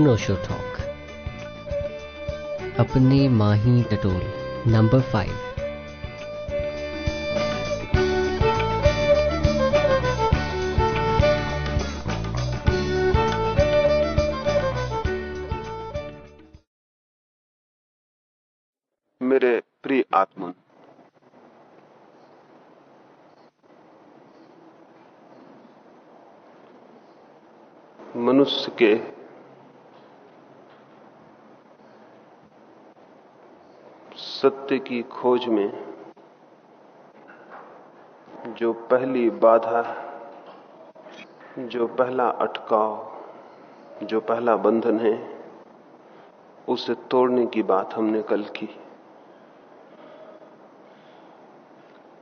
अनोशो talk अपने माही टटोल number five मेरे प्रिय आत्मन मनुष्य के सत्य की खोज में जो पहली बाधा जो पहला अटकाव, जो पहला बंधन है, उसे तोड़ने की बात हमने कल की।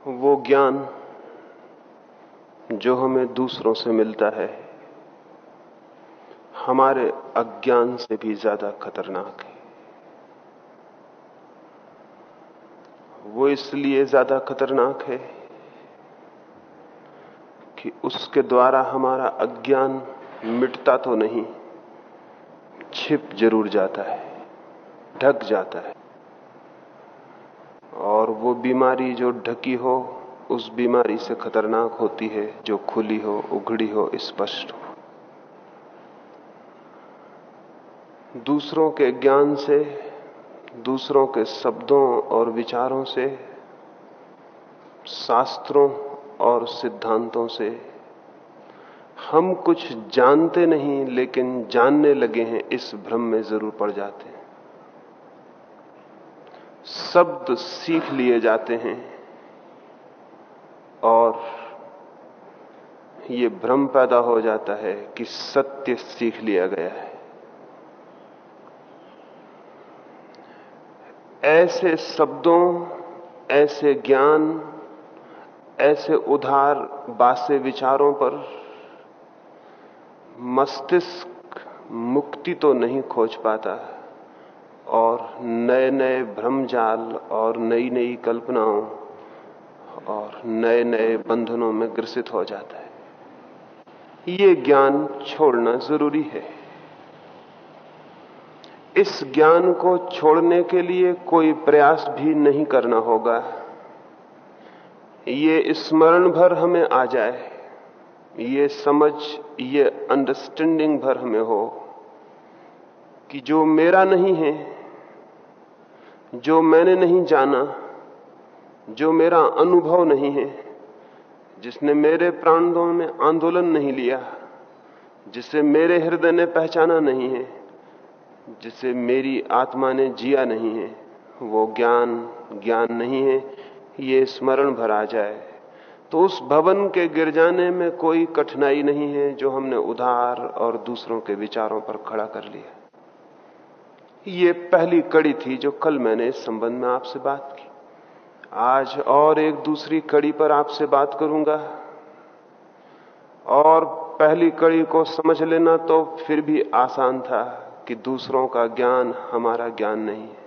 वो ज्ञान जो हमें दूसरों से मिलता है, हमारे अज्ञान से भी ज़्यादा खतरनाक है। वो इसलिए ज़्यादा खतरनाक है कि उसके द्वारा हमारा अज्ञान मिटता तो नहीं, छिप ज़रूर जाता है, ढक जाता है। और वो बीमारी जो ढकी हो, उस बीमारी से खतरनाक होती है, जो खुली हो, उघड़ी हो, स्पष्ट हो। दूसरों के ज्ञान से दूसरों के शब्दों और विचारों से, शास्त्रों और सिद्धांतों से। हम कुछ जानते नहीं, लेकिन जानने लगे हैं, इस भ्रम में ज़रूर पड़ जाते हैं। शब्द सीख लिए जाते हैं, और ये भ्रम पैदा हो जाता है कि सत्य सीख लिया गया है। ऐसे शब्दों, ऐसे ज्ञान, ऐसे उधार बासे विचारों पर मस्तिष्क मुक्ति तो नहीं खोज पाता और नए नए भ्रमजाल और नई नई कल्पनाओं और नए नए बंधनों में ग्रसित हो जाता है। ये ज्ञान छोड़ना ज़रूरी है। इस ज्ञान को छोड़ने के लिए कोई प्रयास भी नहीं करना होगा। ये स्मरण भर हमें आ जाए। ये समझ, ये अंडरस्टैंडिंग भर हमें हो कि जो मेरा नहीं है, जो मैंने नहीं जाना, जो मेरा अनुभव नहीं है, जिसने मेरे प्राणों में आंदोलन नहीं लिया, जिसे मेरे हृदय ने पहचाना नहीं है जिसे मेरी आत्मा ने जिया नहीं है, वो ज्ञान ज्ञान नहीं है, ये स्मरण भर जाए। तो उस भवन के गिर जाने में कोई कठिनाई नहीं है जो हमने उधार और दूसरों के विचारों पर खड़ा कर लिया। ये पहली कड़ी थी जो कल मैंने इस संबंध में आपसे बात की। आज और एक दूसरी कड़ी पर आपसे बात करूँगा। और पहली कड़ी को समझ लेना तो फिर भी आसान था। कि दूसरों का ज्ञान हमारा ज्ञान नहीं है।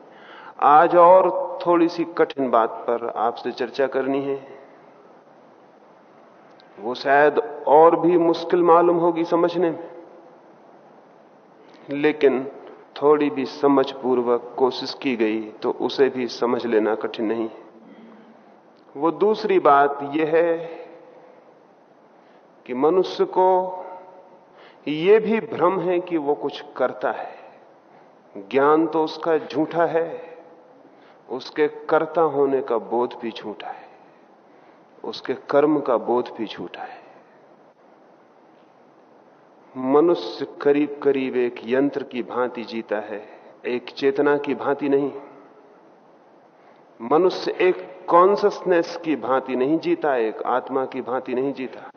आज और थोड़ी सी कठिन बात पर आपसे चर्चा करनी है। वो शायद और भी मुश्किल मालूम होगी समझने में। लेकिन थोड़ी भी समझ पूर्वक कोशिश की गई तो उसे भी समझ लेना कठिन नहीं वो दूसरी बात यह है कि मनुष्य को ये भी भ्रम है कि वो कुछ करता है। ज्ञान तो उसका झूठा है। उसके कर्ता होने का बोध भी झूठा है। उसके कर्म का बोध भी झूठा है। मनुष्य करीब करीब एक यंत्र की भांति जीता है, एक चेतना की भांति नहीं। मनुष्य एक कॉन्सियसनेस की भांति नहीं जीता, एक आत्मा की भांति नहीं जीता।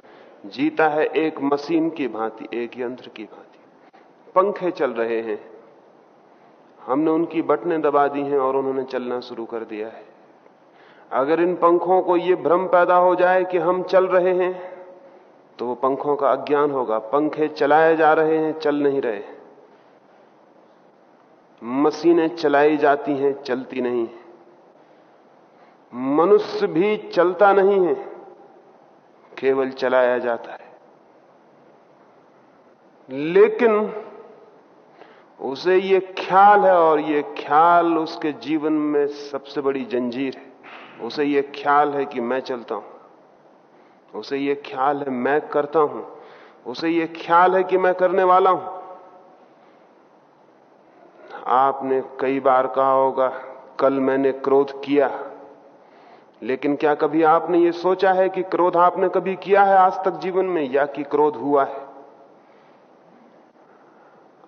जीता है एक मशीन की भांति, एक यंत्र की भांति। पंखे चल रहे हैं। हमने उनकी बटने दबा दी हैं और उन्होंने चलना शुरू कर दिया है। अगर इन पंखों को यह भ्रम पैदा हो जाए कि हम चल रहे हैं तो वो पंखों का अज्ञान होगा। पंखे चलाए जा रहे हैं, चल नहीं रहे। मशीनें चलाई जाती हैं, चलती नहीं मनुष्य भी चलता नहीं है। केवल चलाया जाता है। लेकिन उसे ये ख्याल है और ये ख्याल उसके जीवन में सबसे बड़ी जंजीर है। उसे ये ख्याल है कि मैं चलता हूँ। उसे ये ख्याल है मैं करता हूँ। उसे ये ख्याल है कि मैं करने वाला हूँ। आपने कई बार कहा होगा, कल मैंने क्रोध किया। लेकिन क्या कभी आपने ये सोचा है कि क्रोध आपने कभी किया है आज तक जीवन में, या कि क्रोध हुआ है?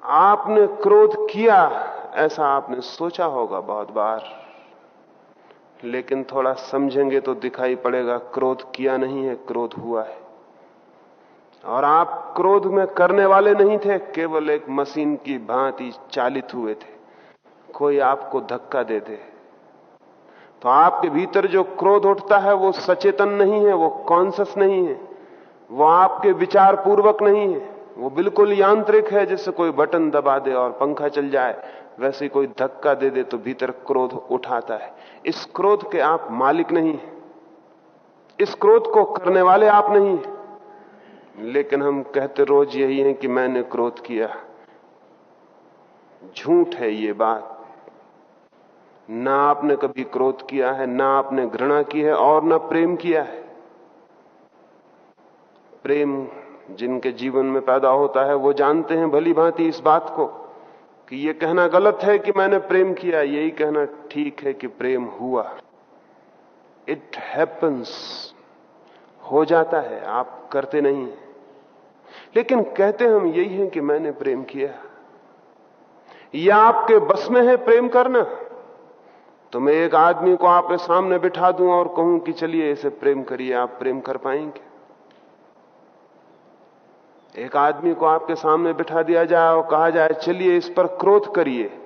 आपने क्रोध किया, ऐसा आपने सोचा होगा बहुत बार। लेकिन थोड़ा समझेंगे तो दिखाई पड़ेगा, क्रोध किया नहीं है, क्रोध हुआ है। और आप क्रोध में करने वाले नहीं थे, केवल एक मशीन की भांति चालित हुए थे। कोई आपको धक्का दे दे। तो आपके भीतर जो क्रोध उठता है, वो सचेतन नहीं है, वो कॉन्सियस नहीं है, वो आपके विचार पूर्वक नहीं है, वो बिल्कुल यांत्रिक है, जैसे कोई बटन दबा दे और पंखा चल जाए, वैसे कोई धक्का दे दे तो भीतर क्रोध उठाता है। इस क्रोध के आप मालिक नहीं है। इस क्रोध को करने वाले आप नहीं है। लेकिन हम कहते रोज यही है कि मैंने क्रोध किया। झूठ है ये बात। ना आपने कभी क्रोध किया है, ना आपने घृणा की है और ना प्रेम किया है। प्रेम जिनके जीवन में पैदा होता है, वो जानते हैं भली भांति इस बात को कि ये कहना गलत है कि मैंने प्रेम किया, यही कहना ठीक है कि प्रेम हुआ। इट हैपन्स हो जाता है, आप करते नहीं लेकिन कहते हम यही हैं कि मैंने प्रेम किया। या आपके बस में है प्रेम करना? तो मैं एक आदमी को आपके सामने बिठा दूँ और कहूँ कि चलिए इसे प्रेम करिए, आप प्रेम कर पाएँगे। एक आदमी को आपके सामने बिठा दिया जाए और कहा जाए, चलिए इस पर क्रोध करिए,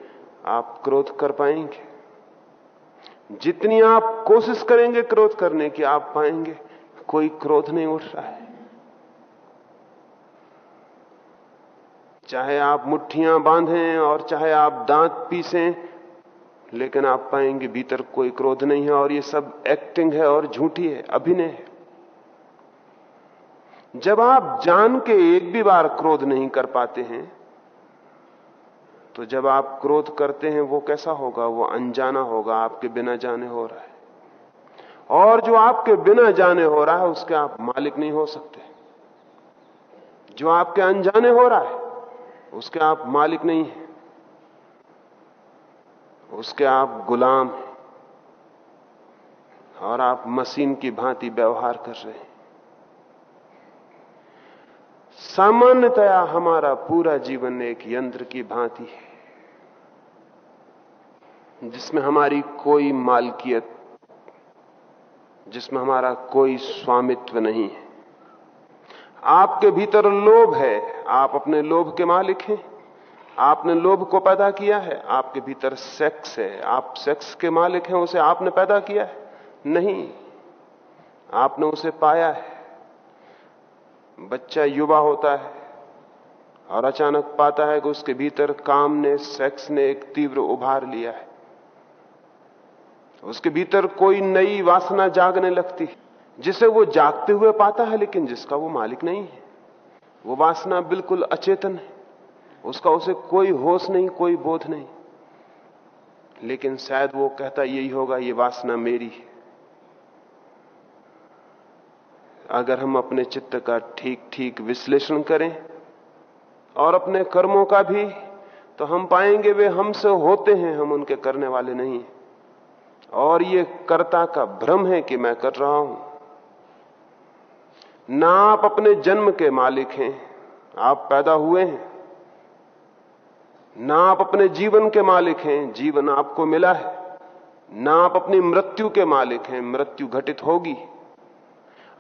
आप क्रोध कर पाएँगे। जितनी आप कोशिश करेंगे क्रोध करने की, आप पाएँगे, कोई क्रोध नहीं उठ रहा है। चाहे आप मुट्ठियाँ बांधें और चाहे आप दांत पीसें लेकिन आप पाएँगे भीतर कोई क्रोध नहीं है और ये सब एक्टिंग है और झूठी है, अभिनय है। जब आप जान के एक भी बार क्रोध नहीं कर पाते हैं तो जब आप क्रोध करते हैं, वो कैसा होगा? वो अनजाना होगा, आपके बिना जाने हो रहा है। और जो आपके बिना जाने हो रहा है, उसके आप मालिक नहीं हो सकते। जो आपके अनजाने हो रहा है, उसके आप मालिक नहीं है। उसके आप गुलाम हैं और आप मशीन की भांति व्यवहार कर रहे हैं। सामान्यतया हमारा पूरा जीवन एक यंत्र की भांति है, जिसमें हमारी कोई मालकियत, जिसमें हमारा कोई स्वामित्व नहीं है। आपके भीतर लोभ है, आप अपने लोभ के मालिक हैं। आपने लोभ को पैदा किया है, आपके भीतर सेक्स है, आप सेक्स के मालिक हैं, उसे आपने पैदा किया है। नहीं, आपने उसे पाया है। बच्चा युवा होता है और अचानक पाता है कि उसके भीतर काम ने सेक्स ने एक तीव्र उभार लिया है। उसके भीतर कोई नई वासना जागने लगती जिसे वो जागते हुए पाता है, लेकिन जिसका वो मालिक नहीं है। वो वासना बिल्कुल अचेतन है। उसका उसे कोई होश नहीं, कोई बोध नहीं। लेकिन शायद वो कहता, यही होगा, ये वासना मेरी अगर हम अपने चित्त का ठीक ठीक विश्लेषण करें और अपने कर्मों का भी तो हम पाएँगे वे हमसे होते हैं, हम उनके करने वाले नहीं और ये कर्ता का भ्रम है कि मैं कर रहा हूँ। ना आप अपने जन्म के मालिक हैं, आप पैदा हुए हैं। ना आप अपने जीवन के मालिक हैं, जीवन आपको मिला है। ना आप अपनी मृत्यु के मालिक हैं, मृत्यु घटित होगी।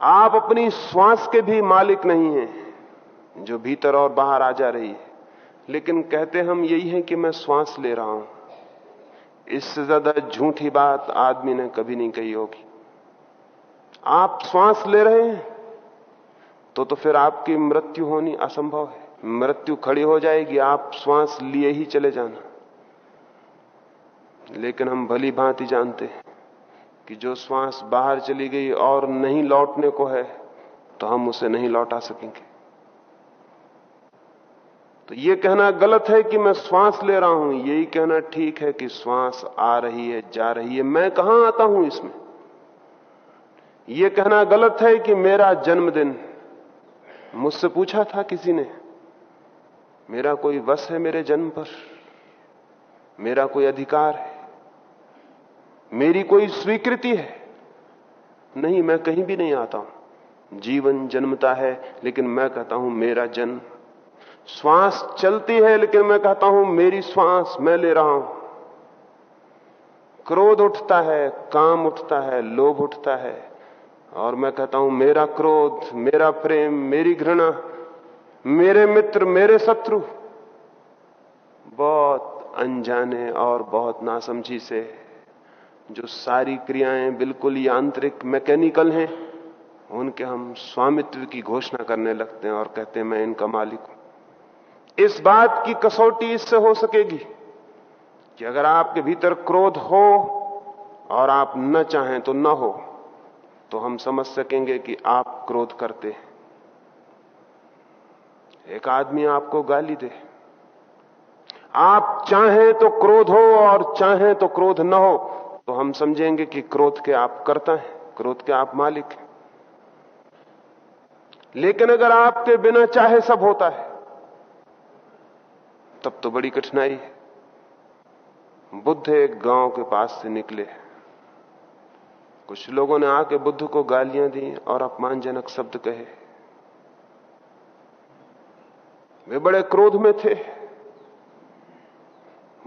आप अपनी श्वास के भी मालिक नहीं हैं, जो भीतर और बाहर आ जा रही है। लेकिन कहते हम यही है कि मैं श्वास ले रहा हूँ। इससे ज़्यादा झूठी बात आदमी ने कभी नहीं कही होगी। आप श्वास ले रहे हैं तो तो फिर आपकी मृत्यु होनी असंभव है। मृत्यु खड़ी हो जाएगी, आप श्वास लिए ही चले जाना। लेकिन हम भली भांति जानते हैं कि जो श्वास बाहर चली गई और नहीं लौटने को है तो हम उसे नहीं लौटा सकेंगे। तो ये कहना गलत है कि मैं श्वास ले रहा हूँ, यही कहना ठीक है कि श्वास आ रही है, जा रही है। मैं कहाँ आता हूँ इसमें? यह कहना गलत है कि मेरा जन्मदिन, मुझसे पूछा था किसी ने? मेरा कोई वश है मेरे जन्म पर। मेरा कोई अधिकार है। मेरी कोई स्वीकृति है। नहीं, मैं कहीं भी नहीं आता हूँ। जीवन जन्मता है, लेकिन मैं कहता हूँ मेरा जन्म। श्वास चलती है, लेकिन मैं कहता हूँ मेरी श्वास मैं ले रहा हूँ। क्रोध उठता है, काम उठता है, लोभ उठता है। और मैं कहता हूँ मेरा क्रोध, मेरा प्रेम, मेरी घृणा मेरे मित्र, मेरे शत्रु। बहुत अनजाने और बहुत नासमझी से जो सारी क्रियाएँ बिल्कुल यांत्रिक, मैकेनिकल हैं, उनके हम स्वामित्व की घोषणा करने लगते हैं और कहते हैं, मैं इनका मालिक हूँ। इस बात की कसौटी इससे हो सकेगी कि अगर आपके भीतर क्रोध हो और आप न चाहें तो न हो तो हम समझ सकेंगे कि आप क्रोध करते हैं। एक आदमी आपको गाली दे। आप चाहें तो क्रोध हो और चाहें तो क्रोध न हो तो हम समझेंगे कि क्रोध के आप करता हैं, क्रोध के आप मालिक हैं। लेकिन अगर आपके बिना चाहे सब होता है, तब तो बड़ी कठिनाई है। बुद्ध एक गाँव के पास से निकले। कुछ लोगों ने आके बुद्ध को गालियाँ दी और अपमानजनक शब्द कहे। वे बड़े क्रोध में थे।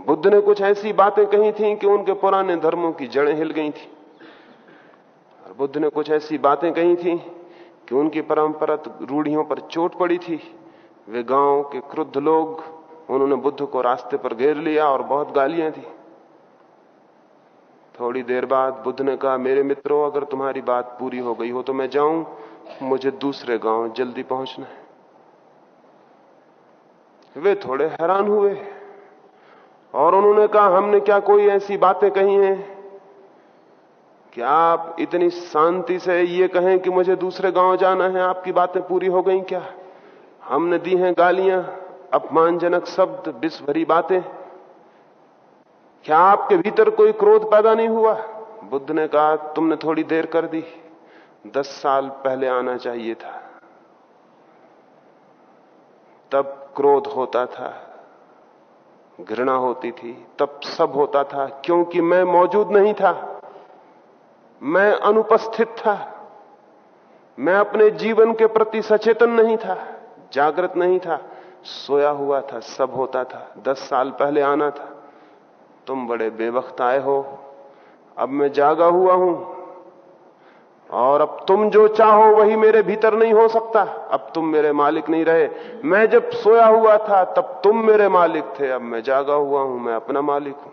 बुद्ध ने कुछ ऐसी बातें कही थी कि उनके पुराने धर्मों की जड़ें हिल गई थी। और बुद्ध ने कुछ ऐसी बातें कही थी कि उनकी परंपरागत रूढ़ियों पर चोट पड़ी थी। वे गाँव के क्रुद्ध लोग, उन्होंने बुद्ध को रास्ते पर घेर लिया और बहुत गालियाँ दी। थोड़ी देर बाद बुद्ध ने कहा, मेरे मित्रों, अगर तुम्हारी बात पूरी हो गई हो तो मैं जाऊँ। मुझे दूसरे गाँव जल्दी पहुँचना है। वे थोड़े हैरान हुए और उन्होंने कहा, हमने क्या कोई ऐसी बातें कही हैं? कि आप इतनी शांति से ये कहें कि मुझे दूसरे गाँव जाना है? आपकी बातें पूरी हो गई क्या? हमने दी हैं गालियाँ, अपमानजनक शब्द विष भरी बातें। क्या आपके भीतर कोई क्रोध पैदा नहीं हुआ? बुद्ध ने कहा, तुमने थोड़ी देर कर दी। दस साल पहले आना चाहिए था। तब क्रोध होता था, घृणा होती थी, तब सब होता था, क्योंकि मैं मौजूद नहीं था। मैं अनुपस्थित था। मैं अपने जीवन के प्रति सचेतन नहीं था, जागृत नहीं था, सोया हुआ था, सब होता था। दस साल पहले आना था। तुम बड़े बेवक्त आए हो। अब मैं जागा हुआ हूँ। और अब तुम जो चाहो वही मेरे भीतर नहीं हो सकता। अब तुम मेरे मालिक नहीं रहे। मैं जब सोया हुआ था, तब तुम मेरे मालिक थे। अब मैं जागा हुआ हूँ, मैं अपना मालिक हूँ।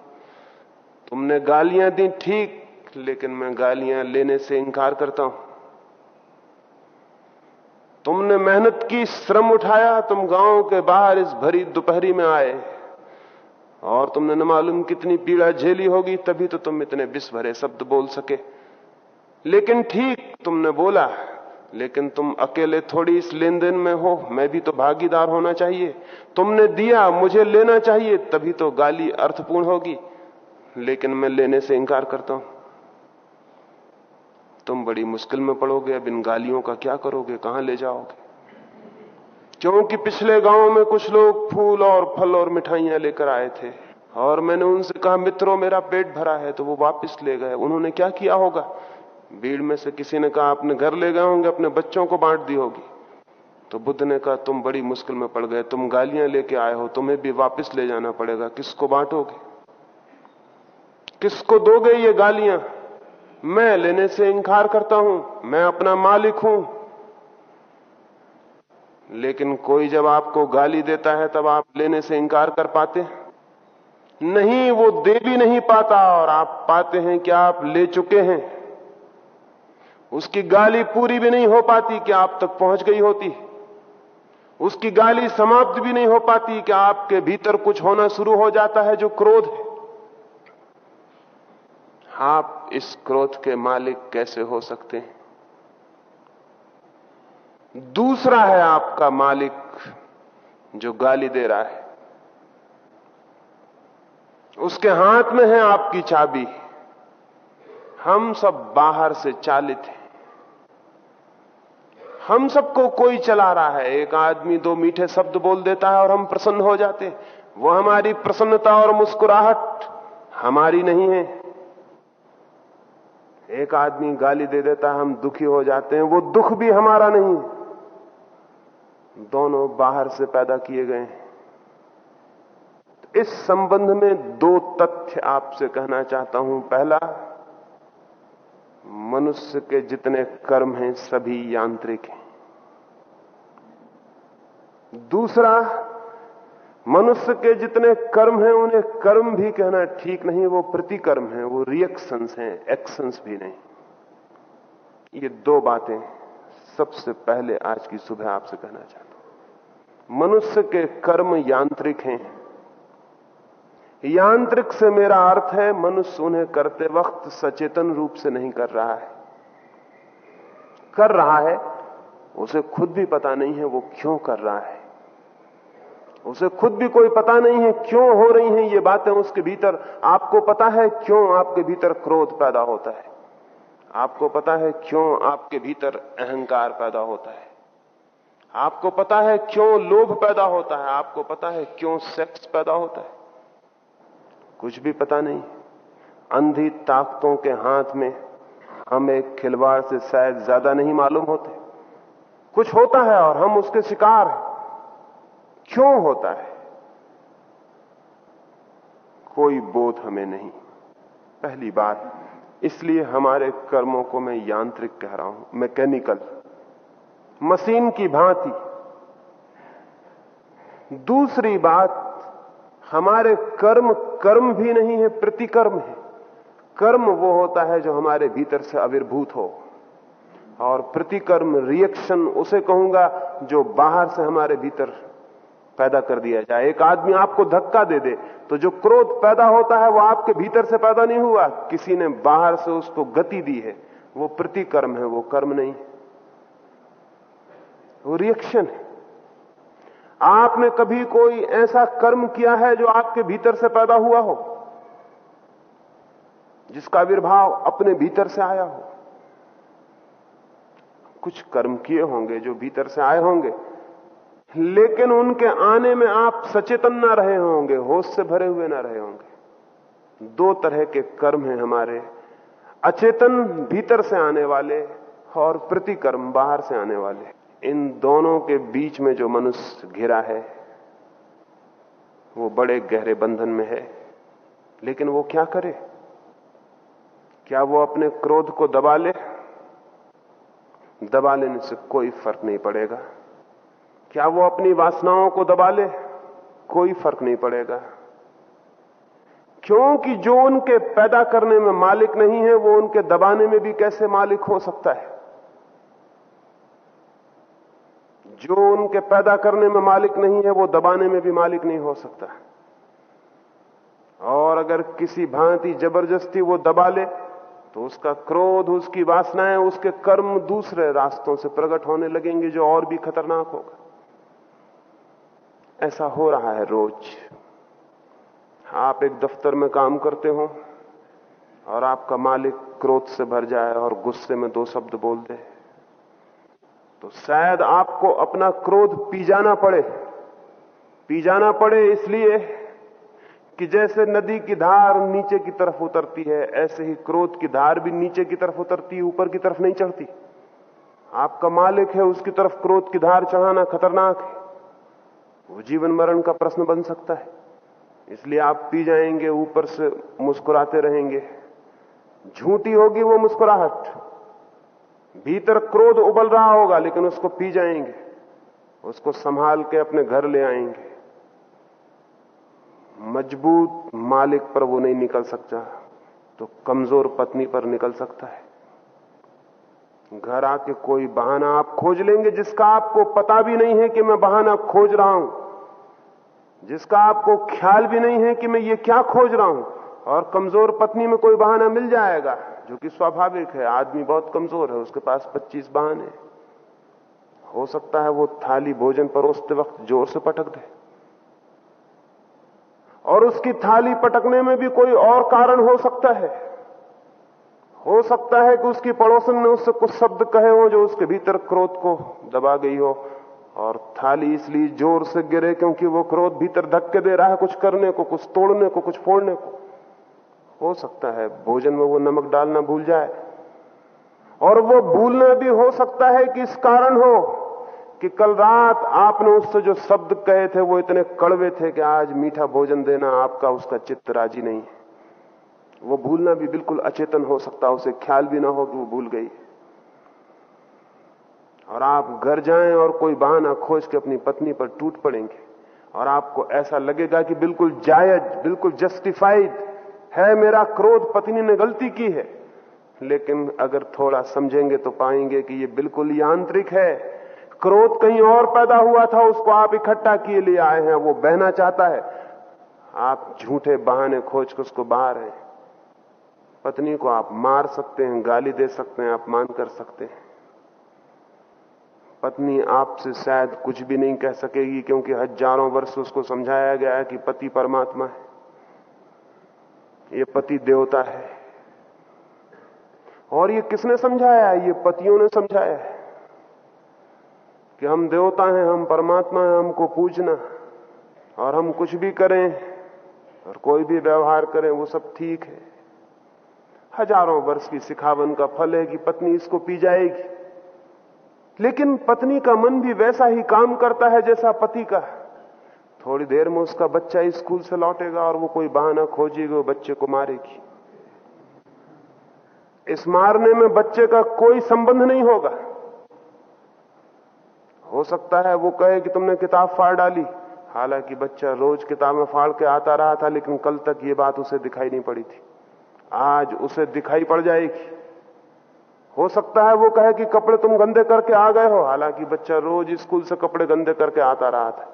तुमने गालियाँ दी ठीक, लेकिन मैं गालियाँ लेने से इंकार करता हूँ। तुमने मेहनत की, श्रम उठाया, तुम गाँव के बाहर इस भरी दोपहरी में आए। और तुमने न मालूम कितनी पीड़ा झेली होगी, तभी तो तुम इतने विष भरे शब्द बोल सके। लेकिन ठीक तुमने बोला, लेकिन तुम अकेले थोड़ी इस लेन देन में हो, मैं भी तो भागीदार होना चाहिए। तुमने दिया, मुझे लेना चाहिए, तभी तो गाली अर्थपूर्ण होगी। लेकिन मैं लेने से इंकार करता हूँ। तुम बड़ी मुश्किल में पड़ोगे, अब इन गालियों का क्या करोगे, कहाँ ले जाओगे? क्योंकि पिछले गाँव में कुछ लोग फूल और फल और मिठाइयाँ लेकर आए थे, और मैंने उनसे कहा, मित्रों, मेरा पेट भरा है तो वो वापस ले गए। उन्होंने क्या किया होगा? भीड़ में से किसी ने कहा अपने घर ले गए होंगे, अपने बच्चों को बांट दी होगी। तो बुद्ध ने कहा, तुम बड़ी मुश्किल में पड़ गए, तुम गालियाँ लेके आए हो, तुम्हें भी वापस ले जाना पड़ेगा। किसको बांटोगे? किसको दोगे ये गालियाँ? मैं लेने से इंकार करता हूँ, मैं अपना मालिक हूँ। लेकिन कोई जब आपको गाली देता है, तब आप लेने से इंकार कर पाते नहीं, वो दे भी नहीं पाता, और आप पाते हैं कि आप ले चुके हैं। उसकी गाली पूरी भी नहीं हो पाती कि आप तक पहुँच गई होती। उसकी गाली समाप्त भी नहीं हो पाती कि आपके भीतर कुछ होना शुरू हो जाता है जो क्रोध है। आप इस क्रोध के मालिक कैसे हो सकते हैं? दूसरा है आपका मालिक जो गाली दे रहा है। उसके हाथ में है आपकी चाबी। हम सब बाहर से चालित हैं। हम सबको कोई चला रहा है। एक आदमी दो मीठे शब्द बोल देता है और हम प्रसन्न हो जाते वो हमारी प्रसन्नता और मुस्कुराहट हमारी नहीं है। एक आदमी गाली दे देता है, हम दुखी हो जाते हैं। वो दुख भी हमारा नहीं दोनों बाहर से पैदा किए गए इस संबंध में दो तथ्य आपसे कहना चाहता हूँ। पहला मनुष्य के जितने कर्म हैं, सभी यांत्रिक हैं। दूसरा, मनुष्य के जितने कर्म हैं, उन्हें कर्म भी कहना ठीक नहीं, वो प्रतिकर्म हैं, वो रिएक्शंस हैं एक्शंस भी नहीं। ये दो बातें सबसे पहले आज की सुबह आपसे कहना चाहता हूँ। मनुष्य के कर्म यांत्रिक हैं। यांत्रिक से मेरा अर्थ है, मनुष्य उन्हें करते वक्त सचेतन रूप से नहीं कर रहा है। कर रहा है, उसे खुद भी पता नहीं है वो क्यों कर रहा है। उसे खुद भी कोई पता नहीं है क्यों हो रही हैं ये बातें उसके भीतर। आपको पता है क्यों आपके भीतर क्रोध पैदा होता है। आपको पता है क्यों आपके भीतर अहंकार पैदा होता है। आपको पता है क्यों लोभ पैदा होता है। आपको पता है क्यों सेक्स पैदा होता है। कुछ भी पता नहीं। अंधी ताकतों के हाथ में हमें खिलवाड़ से शायद ज़्यादा नहीं मालूम होते। कुछ होता है और हम उसके शिकार क्यों होता है? कोई बोध हमें नहीं। पहली बात, इसलिए हमारे कर्मों को मैं यांत्रिक कह रहा हूँ, मैकेनिकल। मशीन की भांति। दूसरी बात हमारे कर्म कर्म भी नहीं है, प्रतिकर्म है। कर्म वो होता है जो हमारे भीतर से आविर्भूत हो। और प्रतिकर्म रिएक्शन उसे कहूँगा जो बाहर से हमारे भीतर पैदा कर दिया जाए। एक आदमी आपको धक्का दे दे तो जो क्रोध पैदा होता है वो आपके भीतर से पैदा नहीं हुआ। किसी ने बाहर से उसको गति दी है। वो प्रतिकर्म है, वो कर्म नहीं वो रिएक्शन है। आपने कभी कोई ऐसा कर्म किया है जो आपके भीतर से पैदा हुआ हो? जिसका आविर्भाव अपने भीतर से आया हो? कुछ कर्म किए होंगे जो भीतर से आए होंगे, लेकिन उनके आने में आप सचेतन ना रहे होंगे, होश से भरे हुए ना रहे होंगे। दो तरह के कर्म हैं हमारे, अचेतन भीतर से आने वाले और प्रतिकर्म बाहर से आने वाले। इन दोनों के बीच में जो मनुष्य घिरा है, वो बड़े गहरे बंधन में है। लेकिन वो क्या करे? क्या वो अपने क्रोध को दबा ले? दबा लेने से कोई फ़र्क नहीं पड़ेगा। क्या वो अपनी वासनाओं को दबा ले? कोई फ़र्क नहीं पड़ेगा। क्योंकि जो उनके पैदा करने में मालिक नहीं है, वो उनके दबाने में भी कैसे मालिक हो सकता है? जो उनके पैदा करने में मालिक नहीं है, वो दबाने में भी मालिक नहीं हो सकता। और अगर किसी भांति ज़बरदस्ती वो दबा ले तो उसका क्रोध, उसकी वासनाएँ, उसके कर्म दूसरे रास्तों से प्रकट होने लगेंगे, जो और भी खतरनाक होगा। ऐसा हो रहा है रोज। आप एक दफ्तर में काम करते हो, और आपका मालिक क्रोध से भर जाए और गुस्से में दो शब्द बोल दे। तो शायद आपको अपना क्रोध पी जाना पड़े। पी जाना पड़े इसलिए कि जैसे नदी की धार नीचे की तरफ़ उतरती है, ऐसे ही क्रोध की धार भी नीचे की तरफ़ उतरती है ऊपर की तरफ़ नहीं चढ़ती। आपका मालिक है, उसकी तरफ़ क्रोध की धार चढ़ाना खतरनाक है। वो जीवन मरण का प्रश्न बन सकता है। इसलिए आप पी जाएँगे, ऊपर से मुस्कुराते रहेंगे। झूठी होगी वो मुस्कुराहट। भीतर क्रोध उबल रहा होगा, लेकिन उसको पी जाएँगे। उसको संभाल के अपने घर ले आएँगे। मज़बूत मालिक पर वो नहीं निकल सकता तो कमज़ोर पत्नी पर निकल सकता है। घर आके कोई बहाना आप खोज लेंगे, जिसका आपको पता भी नहीं है कि मैं बहाना खोज रहा हूँ, जिसका आपको ख्याल भी नहीं है कि मैं ये क्या खोज रहा हूँ, और कमज़ोर पत्नी में कोई बहाना मिल जाएगा। जो कि स्वाभाविक है, आदमी बहुत कमज़ोर है, उसके पास 25 बहाने हो सकता है वो थाली भोजन परोसते वक्त ज़ोर से पटक दे। और उसकी थाली पटकने में भी कोई और कारण हो सकता है। हो सकता है कि उसकी पड़ोसन ने उससे कुछ शब्द कहे हो जो उसके भीतर क्रोध को दबा गई हो, और थाली इसलिए ज़ोर से गिरे क्योंकि वो क्रोध भीतर धक्के दे रहा है कुछ करने को, कुछ तोड़ने को, कुछ फोड़ने को। हो सकता है। भोजन में वो नमक डालना भूल जाए। और वो भूलना भी हो सकता है कि इस कारण हो कि कल रात आपने उससे जो शब्द कहे थे, वो इतने कड़वे थे कि आज मीठा भोजन देना आपका उसका चित्त राज़ी नहीं है। वो भूलना भी बिल्कुल अचेतन हो सकता है, उसे ख्याल भी ना हो कि वो भूल गई और आप घर जाएँ और कोई बहाना खोज के अपनी पत्नी पर टूट पड़ेंगे। और आपको ऐसा लगेगा कि बिल्कुल जायज़, बिल्कुल जस्टिफाइड है मेरा क्रोध पत्नी ने गलती की है। लेकिन अगर थोड़ा समझेंगे तो पाएँगे कि ये बिल्कुल यांत्रिक है। क्रोध कहीं और पैदा हुआ था, उसको आप इकट्ठा किए लिए आए हैं, वो बहना चाहता है। आप झूठे बहाने खोज के उसको बाहर हैं। पत्नी को आप मार सकते हैं, गाली दे सकते हैं, अपमान कर सकते हैं। पत्नी आपसे शायद कुछ भी नहीं कह सकेगी, क्योंकि हज़ारों वर्ष उसको समझाया गया है कि पति परमात्मा है। ये पति देवता है। और ये किसने समझाया? है ये पतियों ने समझाया है कि हम देवता हैं, हम परमात्मा हैं, हमको पूजना और हम कुछ भी करें और कोई भी व्यवहार करें, वो सब ठीक है। हज़ारों वर्ष की सिखावन का फल है कि पत्नी इसको पी जाएगी। लेकिन पत्नी का मन भी वैसा ही काम करता है जैसा पति का। थोड़ी देर में उसका बच्चा स्कूल से लौटेगा और वो कोई बहाना खोजेगी, वो बच्चे को मारेगी। इस मारने में बच्चे का कोई संबंध नहीं होगा। हो सकता है वो कहे कि तुमने किताब फाड़ डाली। हालाँकि बच्चा रोज किताबें फाड़ के आता रहा था, लेकिन कल तक ये बात उसे दिखाई नहीं पड़ी थी। आज उसे दिखाई पड़ जाएगी। हो सकता है वो कहे कि कपड़े तुम गंदे करके आ गए हो। हालाँकि बच्चा रोज स्कूल से कपड़े गंदे करके आता रहा था।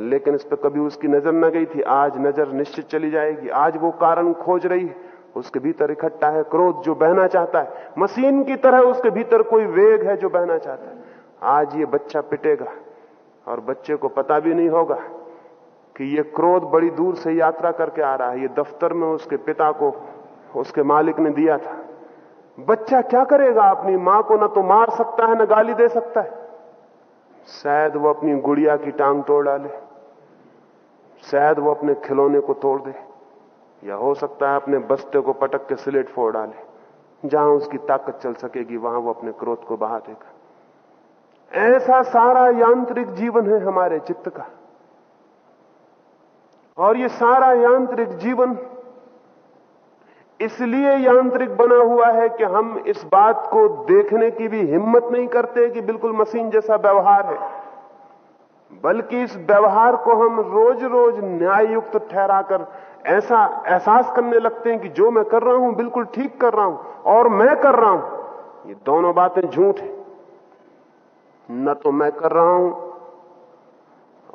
लेकिन इस पर कभी उसकी नज़र न गई थी। आज नज़र निश्चित चली जाएगी। आज वो कारण खोज रही है। उसके भीतर इकट्ठा है क्रोध जो बहना चाहता है। मशीन की तरह उसके भीतर कोई वेग है जो बहना चाहता है। आज ये बच्चा पिटेगा और बच्चे को पता भी नहीं होगा कि ये क्रोध बड़ी दूर से यात्रा करके आ रहा है। ये दफ्तर में उसके पिता को, उसके मालिक ने दिया था। बच्चा क्या करेगा? अपनी माँ को ना तो मार सकता है, ना गाली दे सकता है। शायद वो अपनी गुड़िया की टांग तोड़ डाले। शायद वो अपने खिलौने को तोड़ दे, या हो सकता है अपने बस्ते को पटक के स्लेट फोड़ डाले। जहाँ उसकी ताकत चल सकेगी, वहाँ वो अपने क्रोध को बहा देगा। ऐसा सारा यांत्रिक जीवन है हमारे चित्त का। और ये सारा यांत्रिक जीवन इसलिए यांत्रिक बना हुआ है कि हम इस बात को देखने की भी हिम्मत नहीं करते कि बिल्कुल मशीन जैसा व्यवहार है। बल्कि इस व्यवहार को हम रोज रोज न्याय युक्त ठहराकर ऐसा एहसास करने लगते हैं कि जो मैं कर रहा हूँ, बिल्कुल ठीक कर रहा हूँ और मैं कर रहा हूँ। ये दोनों बातें झूठ है। न तो मैं कर रहा हूँ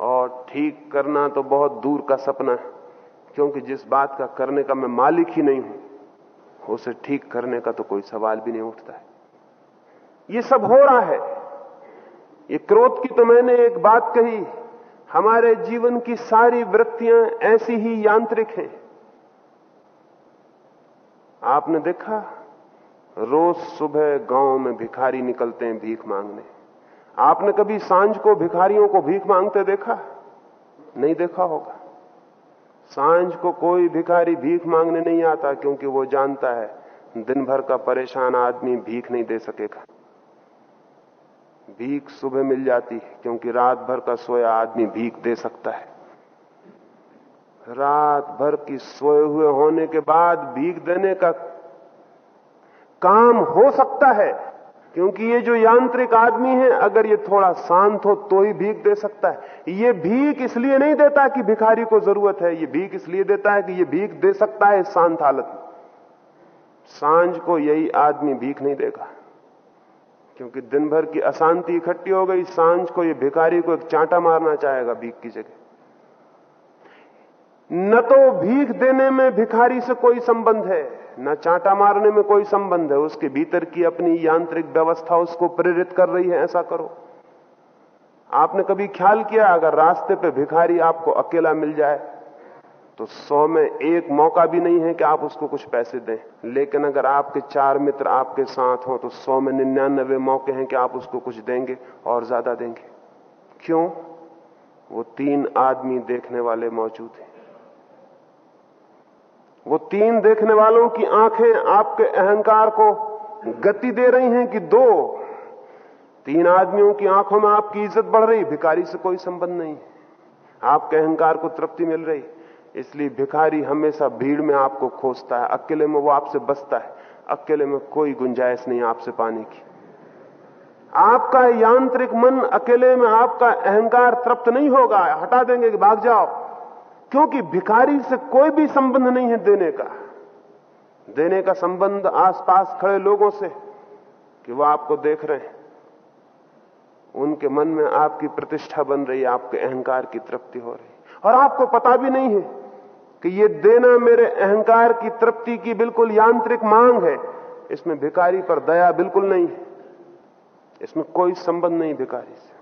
और ठीक करना तो बहुत दूर का सपना है, क्योंकि जिस बात का करने का मैं मालिक ही नहीं हूँ, उसे ठीक करने का तो कोई सवाल भी नहीं उठता है। ये सब हो रहा है। ये क्रोध की तो मैंने एक बात कही, हमारे जीवन की सारी वृत्तियाँ ऐसी ही यांत्रिक हैं। आपने देखा, रोज सुबह गाँव में भिखारी निकलते हैं भीख मांगने। आपने कभी साँझ को भिखारियों को भीख मांगते देखा? नहीं देखा होगा। साँझ को कोई भिखारी भीख मांगने नहीं आता, क्योंकि वो जानता है, दिन भर का परेशान आदमी भीख नहीं दे सकेगा। भीख सुबह मिल जाती है, क्योंकि रात भर का सोया आदमी भीख दे सकता है। रात भर की सोए हुए होने के बाद भीख देने का काम हो सकता है, क्योंकि ये जो यांत्रिक आदमी है, अगर ये थोड़ा शांत हो तो ही भीख दे सकता है। ये भीख इसलिए नहीं देता कि भिखारी को ज़रूरत है, ये भीख इसलिए देता है कि ये भीख दे सकता है शांत हालत में। साँझ को यही आदमी भीख नहीं देगा। क्योंकि दिन भर की अशांति इकट्ठी हो गई, साँझ को ये भिखारी को एक चांटा मारना चाहेगा भीख की जगह। न तो भीख देने में भिखारी से कोई संबंध है, न चांटा मारने में कोई संबंध है, उसके भीतर की अपनी यांत्रिक व्यवस्था उसको प्रेरित कर रही है, ऐसा करो। आपने कभी ख्याल किया, अगर रास्ते पे भिखारी आपको अकेला मिल जाए तो सौ में एक मौका भी नहीं है कि आप उसको कुछ पैसे दें। लेकिन अगर आपके चार मित्र आपके साथ हो तो सौ में निन्यानबे मौके हैं कि आप उसको कुछ देंगे और ज़्यादा देंगे। क्यों? वो तीन आदमी देखने वाले मौजूद हैं। वो तीन देखने वालों की आँखें आपके अहंकार को गति दे रही हैं कि दो। तीन आदमियों की आँखों में आपकी इज़्ज़त बढ़ रही भिकारी से कोई संबंध नहीं। आपके अहंकार को तृप्ति मिल रही। इसलिए भिखारी हमेशा भीड़ में आपको खोजता है। अकेले में वो आपसे बसता है। अकेले में कोई गुंजाइश नहीं आपसे पाने की। आपका यांत्रिक मन अकेले में आपका अहंकार तृप्त नहीं होगा। हटा देंगे कि भाग जाओ। क्योंकि भिखारी से कोई भी संबंध नहीं है देने का। देने का संबंध आसपास खड़े लोगों से कि वो आपको देख रहे हैं। उनके मन में आपकी प्रतिष्ठा बन रही है। आपके अहंकार की तृप्ति हो रही है। और आपको पता भी नहीं है कि ये देना मेरे अहंकार की तृप्ति की बिल्कुल यांत्रिक मांग है। इसमें भिकारी पर दया बिल्कुल नहीं है। इसमें कोई संबंध नहीं भिकारी से।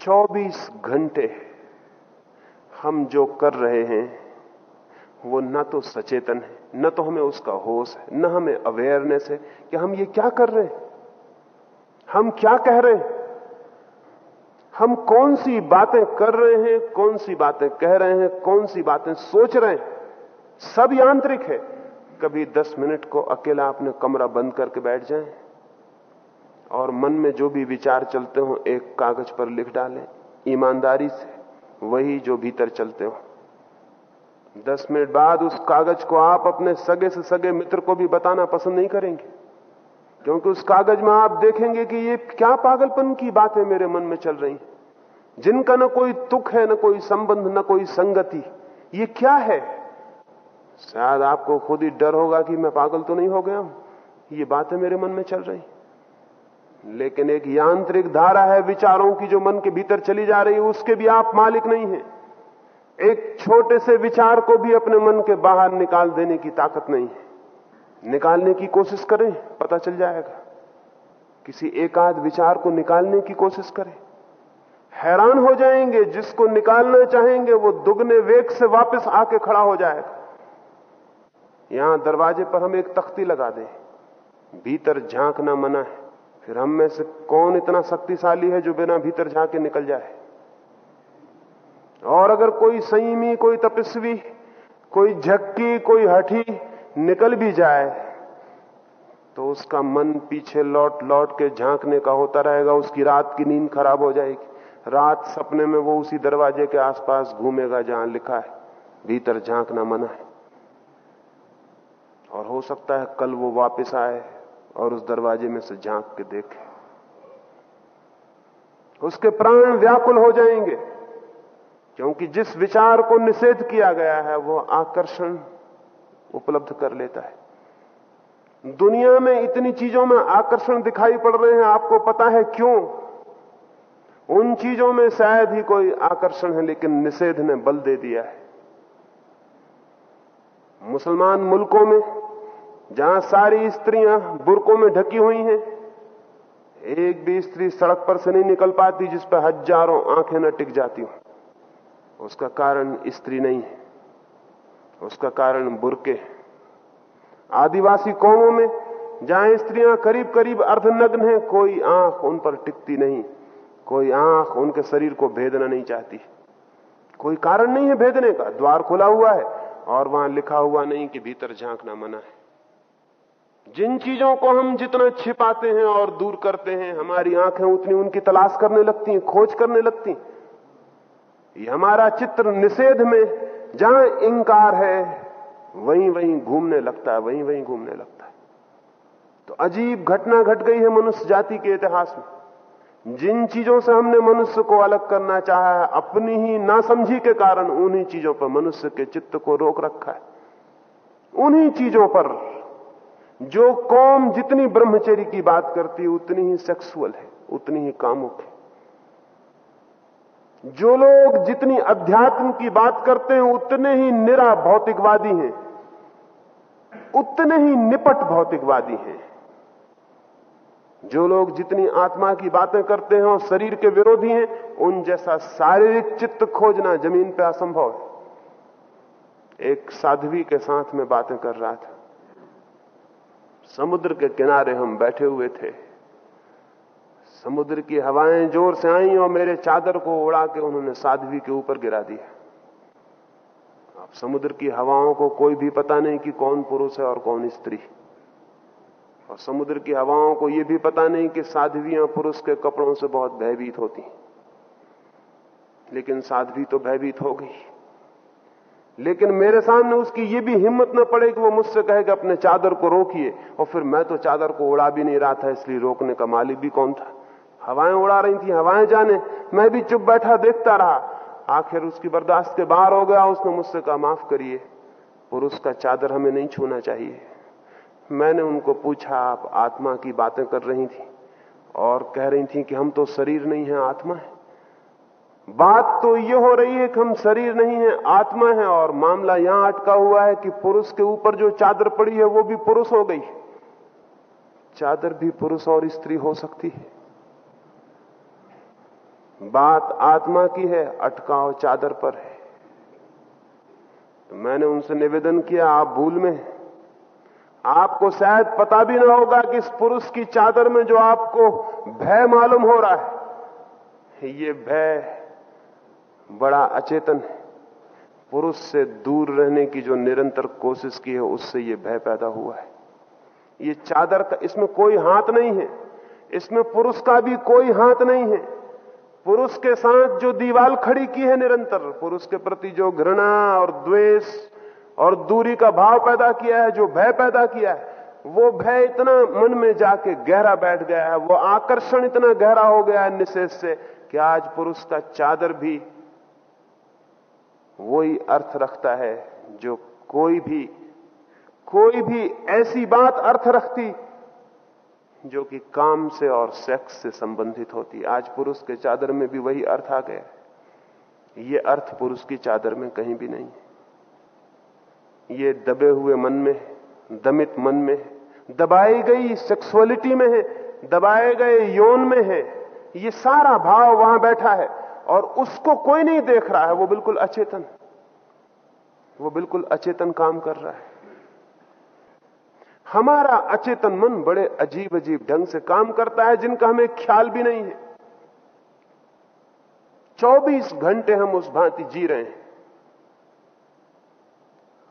24 घंटे हम जो कर रहे हैं, वो न तो सचेतन है, न तो हमें उसका होश है, न हमें अवेयरनेस है कि हम ये क्या कर रहे हैं। हम क्या कह रहे हैं? हम कौन सी बातें कर रहे हैं, कौन सी बातें कह रहे हैं, कौन सी बातें सोच रहे हैं, सब यांत्रिक है। कभी दस मिनट को अकेला अपने कमरा बंद करके बैठ जाएँ और मन में जो भी विचार चलते हो, एक कागज़ पर लिख डालें, ईमानदारी से, वही जो भीतर चलते हो। दस मिनट बाद उस कागज़ को आप अपने सगे से सगे मित्र को भी बताना पसंद नहीं करेंगे। क्योंकि उस कागज़ में आप देखेंगे कि ये क्या पागलपन की बातें मेरे मन में चल रही जिनका न कोई तुक है, न कोई संबंध, न कोई संगति। ये क्या है? शायद आपको खुद ही डर होगा कि मैं पागल तो नहीं हो गया हूँ। ये बातें मेरे मन में चल रही लेकिन एक यांत्रिक धारा है विचारों की जो मन के भीतर चली जा रही है, उसके भी आप मालिक नहीं है। एक छोटे से विचार को भी अपने मन के बाहर निकाल देने की ताकत नहीं है। निकालने की कोशिश करें, पता चल जाएगा। किसी एकाध विचार को निकालने की कोशिश करें। हैरान हो जाएँगे, जिसको निकालना चाहेंगे, वो दुगने वेग से वापस आके खड़ा हो जाएगा। यहाँ दरवाजे पर हम एक तख्ती लगा दें। भीतर झांकना मना है। फिर हम में से कौन इतना शक्तिशाली है जो बिना भीतर झांके निकल जाए? और अगर कोई संयमी, कोई तपस्वी, कोई झक्की, कोई हठी निकल भी जाए तो उसका मन पीछे लौट लौट के झांकने का होता रहेगा, उसकी रात की नींद खराब हो जाएगी। रात सपने में वो उसी दरवाजे के आसपास घूमेगा जहाँ लिखा है, भीतर झांकना मना है। और हो सकता है कल वो वापस आए और उस दरवाजे में से झाँक के देखे। उसके प्राण व्याकुल हो जाएँगे, क्योंकि जिस विचार को निषेध किया गया है, वो आकर्षण उपलब्ध कर लेता है। दुनिया में इतनी चीज़ों में आकर्षण दिखाई पड़ रहे हैं, आपको पता है क्यों? उन चीज़ों में शायद ही कोई आकर्षण है, लेकिन निषेध ने बल दे दिया है। मुसलमान मुल्कों में, जहाँ सारी स्त्रियाँ बुरकों में ढकी हुई हैं, एक भी स्त्री सड़क पर से नहीं निकल पाती जिस पर हज़ारों आँखें न टिक जाती हो। उसका कारण स्त्री नहीं है। उसका कारण बुरके। आदिवासी कौमों में जहाँ स्त्रियाँ करीब करीब अर्धनग्न हैं, कोई आँख उन पर टिकती नहीं, कोई आँख उनके शरीर को भेदना नहीं चाहती। कोई कारण नहीं है भेदने का, द्वार खुला हुआ है, और वहाँ लिखा हुआ नहीं कि भीतर झांकना मना है। जिन चीज़ों को हम जितना छिपाते हैं और दूर करते हैं, हमारी आँखें उतनी उनकी तलाश करने लगती हैं खोज करने लगती। ये हमारा चित्र निषेध में जहाँ इंकार है, वहीं वहीं घूमने लगता है, वहीं वहीं घूमने लगता है। तो अजीब घटना घट गई है मनुष्य जाति के इतिहास में। जिन चीज़ों से हमने मनुष्य को अलग करना चाहा है, अपनी ही नासमझी के कारण उन्हीं चीज़ों पर मनुष्य के चित्त को रोक रखा है। उन्हीं चीज़ों पर जो कौम जितनी ब्रह्मचर्य की बात करती है, उतनी ही सेक्सुअल है, उतनी ही कामुक है। जो लोग जितनी अध्यात्म की बात करते हैं, उतने ही निरा भौतिकवादी हैं। उतने ही निपट भौतिकवादी हैं। जो लोग जितनी आत्मा की बातें करते हैं और शरीर के विरोधी हैं, उन जैसा शारीरिक चित्त खोजना ज़मीन पर असंभव है। एक साध्वी के साथ में बातें कर रहा था। समुद्र के किनारे हम बैठे हुए थे। समुद्र की हवाएँ ज़ोर से आई और मेरे चादर को उड़ा के उन्होंने साध्वी के ऊपर गिरा दिया। अब समुद्र की हवाओं को कोई भी पता नहीं कि कौन पुरुष है और कौन स्त्री। और समुद्र की हवाओं को यह भी पता नहीं कि साध्वियाँ पुरुष के कपड़ों से बहुत भयभीत होती। लेकिन साध्वी तो भयभीत हो गई। लेकिन मेरे सामने उसकी ये भी हिम्मत न पड़े कि वो मुझसे कहे कि अपने चादर को रोकिए, और फिर मैं तो चादर को उड़ा भी नहीं रहा था, इसलिए रोकने का मालिक भी कौन था? हवाएँ उड़ा रही थी, हवाएँ जाने। मैं भी चुप बैठा देखता रहा। आखिर उसकी बर्दाश्त के बाहर हो गया। उसने मुझसे कहा, माफ़ करिए, पुरुष का चादर हमें नहीं छूना चाहिए। मैंने उनको पूछा, आप आत्मा की बातें कर रही थी और कह रही थी कि हम तो शरीर नहीं है, आत्मा है? बात तो ये हो रही है कि हम शरीर नहीं है, आत्मा है और मामला यहाँ अटका हुआ है कि पुरुष के ऊपर जो चादर पड़ी है, वो भी पुरुष हो गई। चादर भी पुरुष और स्त्री हो सकती है। बात आत्मा की है, अटकाव चादर पर है। तो मैंने उनसे निवेदन किया, आप भूल में आपको शायद पता भी ना होगा कि इस पुरुष की चादर में जो आपको भय मालूम हो रहा है, ये भय बड़ा अचेतन है। पुरुष से दूर रहने की जो निरंतर कोशिश की है, उससे ये भय पैदा हुआ है। ये चादर का, इसमें कोई हाथ नहीं है। इसमें पुरुष का भी कोई हाथ नहीं है। पुरुष के साथ जो दीवाल खड़ी की है निरंतर, पुरुष के प्रति जो घृणा और द्वेष और दूरी का भाव पैदा किया है, जो भय पैदा किया है, वो भय इतना मन में जाके गहरा बैठ गया है, वो आकर्षण इतना गहरा हो गया है निशेष से कि आज पुरुष का चादर भी वही अर्थ रखता है जो कोई भी कोई भी ऐसी बात अर्थ रखती जो कि काम से और सेक्स से संबंधित होती आज पुरुष के चादर में भी वही अर्थ आ गया ये अर्थ पुरुष की चादर में कहीं भी नहीं है। ये दबे हुए मन में दमित मन में दबाई गई सेक्सुअलिटी में है, दबाए गए यौन में है। ये सारा भाव वहाँ बैठा है और उसको कोई नहीं देख रहा है। वो बिल्कुल अचेतन, वो बिल्कुल अचेतन काम कर रहा है। हमारा अचेतन मन बड़े अजीब अजीब ढंग से काम करता है, जिनका हमें ख्याल भी नहीं है। 24 घंटे हम उस भांति जी रहे हैं।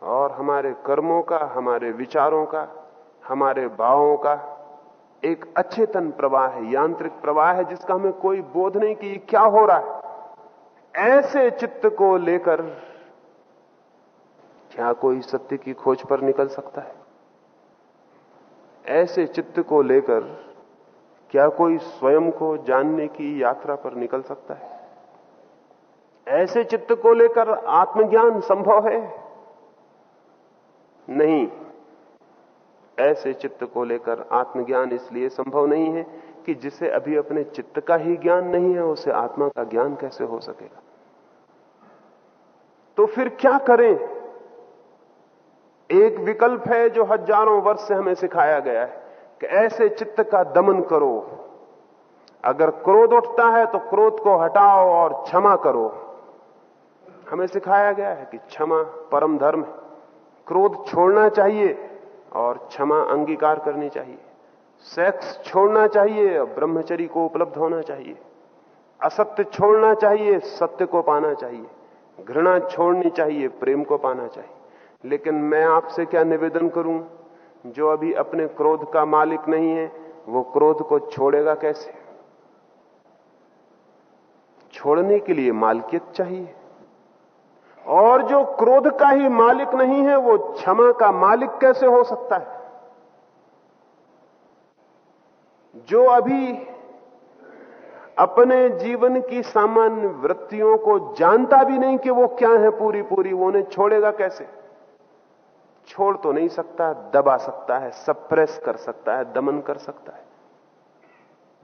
और हमारे कर्मों का, हमारे विचारों का, हमारे भावों का एक अचेतन प्रवाह है, यांत्रिक प्रवाह है, जिसका हमें कोई बोध नहीं कि क्या हो रहा है। ऐसे चित्त को लेकर क्या कोई सत्य की खोज पर निकल सकता है? ऐसे चित्त को लेकर क्या कोई स्वयं को जानने की यात्रा पर निकल सकता है? ऐसे चित्त को लेकर आत्मज्ञान संभव है? नहीं। ऐसे चित्त को लेकर आत्मज्ञान इसलिए संभव नहीं है कि जिसे अभी अपने चित्त का ही ज्ञान नहीं है, उसे आत्मा का ज्ञान कैसे हो सकेगा? तो फिर क्या करें? एक विकल्प है जो हज़ारों वर्ष से हमें सिखाया गया है कि ऐसे चित्त का दमन करो। अगर क्रोध उठता है तो क्रोध को हटाओ और क्षमा करो। हमें सिखाया गया है कि क्षमा परम धर्म है। क्रोध छोड़ना चाहिए और क्षमा अंगीकार करनी चाहिए। सेक्स छोड़ना चाहिए और ब्रह्मचरी को उपलब्ध होना चाहिए। असत्य छोड़ना चाहिए, सत्य को पाना चाहिए। घृणा छोड़नी चाहिए, प्रेम को पाना चाहिए। लेकिन मैं आपसे क्या निवेदन करूँ? जो अभी अपने क्रोध का मालिक नहीं है, वो क्रोध को छोड़ेगा कैसे? छोड़ने के लिए मालकियत चाहिए। और जो क्रोध का ही मालिक नहीं है, वो क्षमा का मालिक कैसे हो सकता है? जो अभी अपने जीवन की सामान्य वृत्तियों को जानता भी नहीं कि वो क्या है पूरी पूरी वो उन्हें छोड़ेगा कैसे? छोड़ तो नहीं सकता, दबा सकता है सप्रेस कर सकता है, दमन कर सकता है।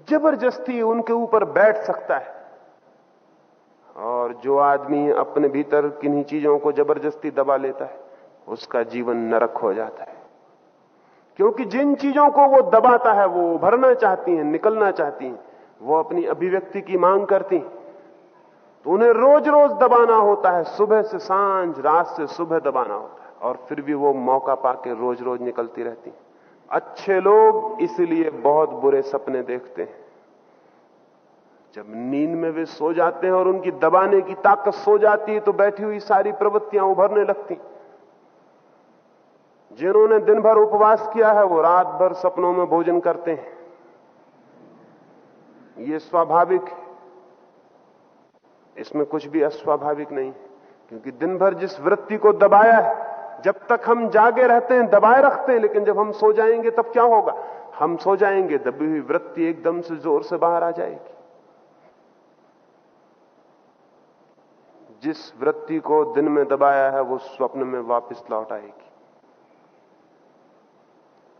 ज़बरदस्ती उनके ऊपर बैठ सकता है। और जो आदमी अपने भीतर किन्हीं चीज़ों को ज़बरदस्ती दबा लेता है, उसका जीवन नरक हो जाता है। क्योंकि जिन चीज़ों को वो दबाता है, वो उभरना चाहती हैं, निकलना चाहती हैं, वो अपनी अभिव्यक्ति की मांग करती हैं। तो उन्हें रोज रोज दबाना होता है, सुबह से साँझ, रात से सुबह दबाना होता है। और फिर भी वो मौका पाके रोज रोज निकलती रहती अच्छे लोग इसलिए बहुत बुरे सपने देखते हैं। जब नींद में वे सो जाते हैं और उनकी दबाने की ताकत सो जाती है तो बैठी हुई सारी प्रवृत्तियाँ उभरने लगती जिन्होंने दिन भर उपवास किया है, वो रात भर सपनों में भोजन करते हैं। ये स्वाभाविक इसमें कुछ भी अस्वाभाविक नहीं, क्योंकि दिन भर जिस वृत्ति को दबाया है जब तक हम जागे रहते हैं, दबाए रखते हैं, लेकिन जब हम सो जाएँगे, तब क्या होगा? हम सो जाएँगे, दबी हुई वृत्ति एकदम से ज़ोर से बाहर आ जाएगी। जिस वृत्ति को दिन में दबाया है, वो स्वप्न में वापस लौट आएगी।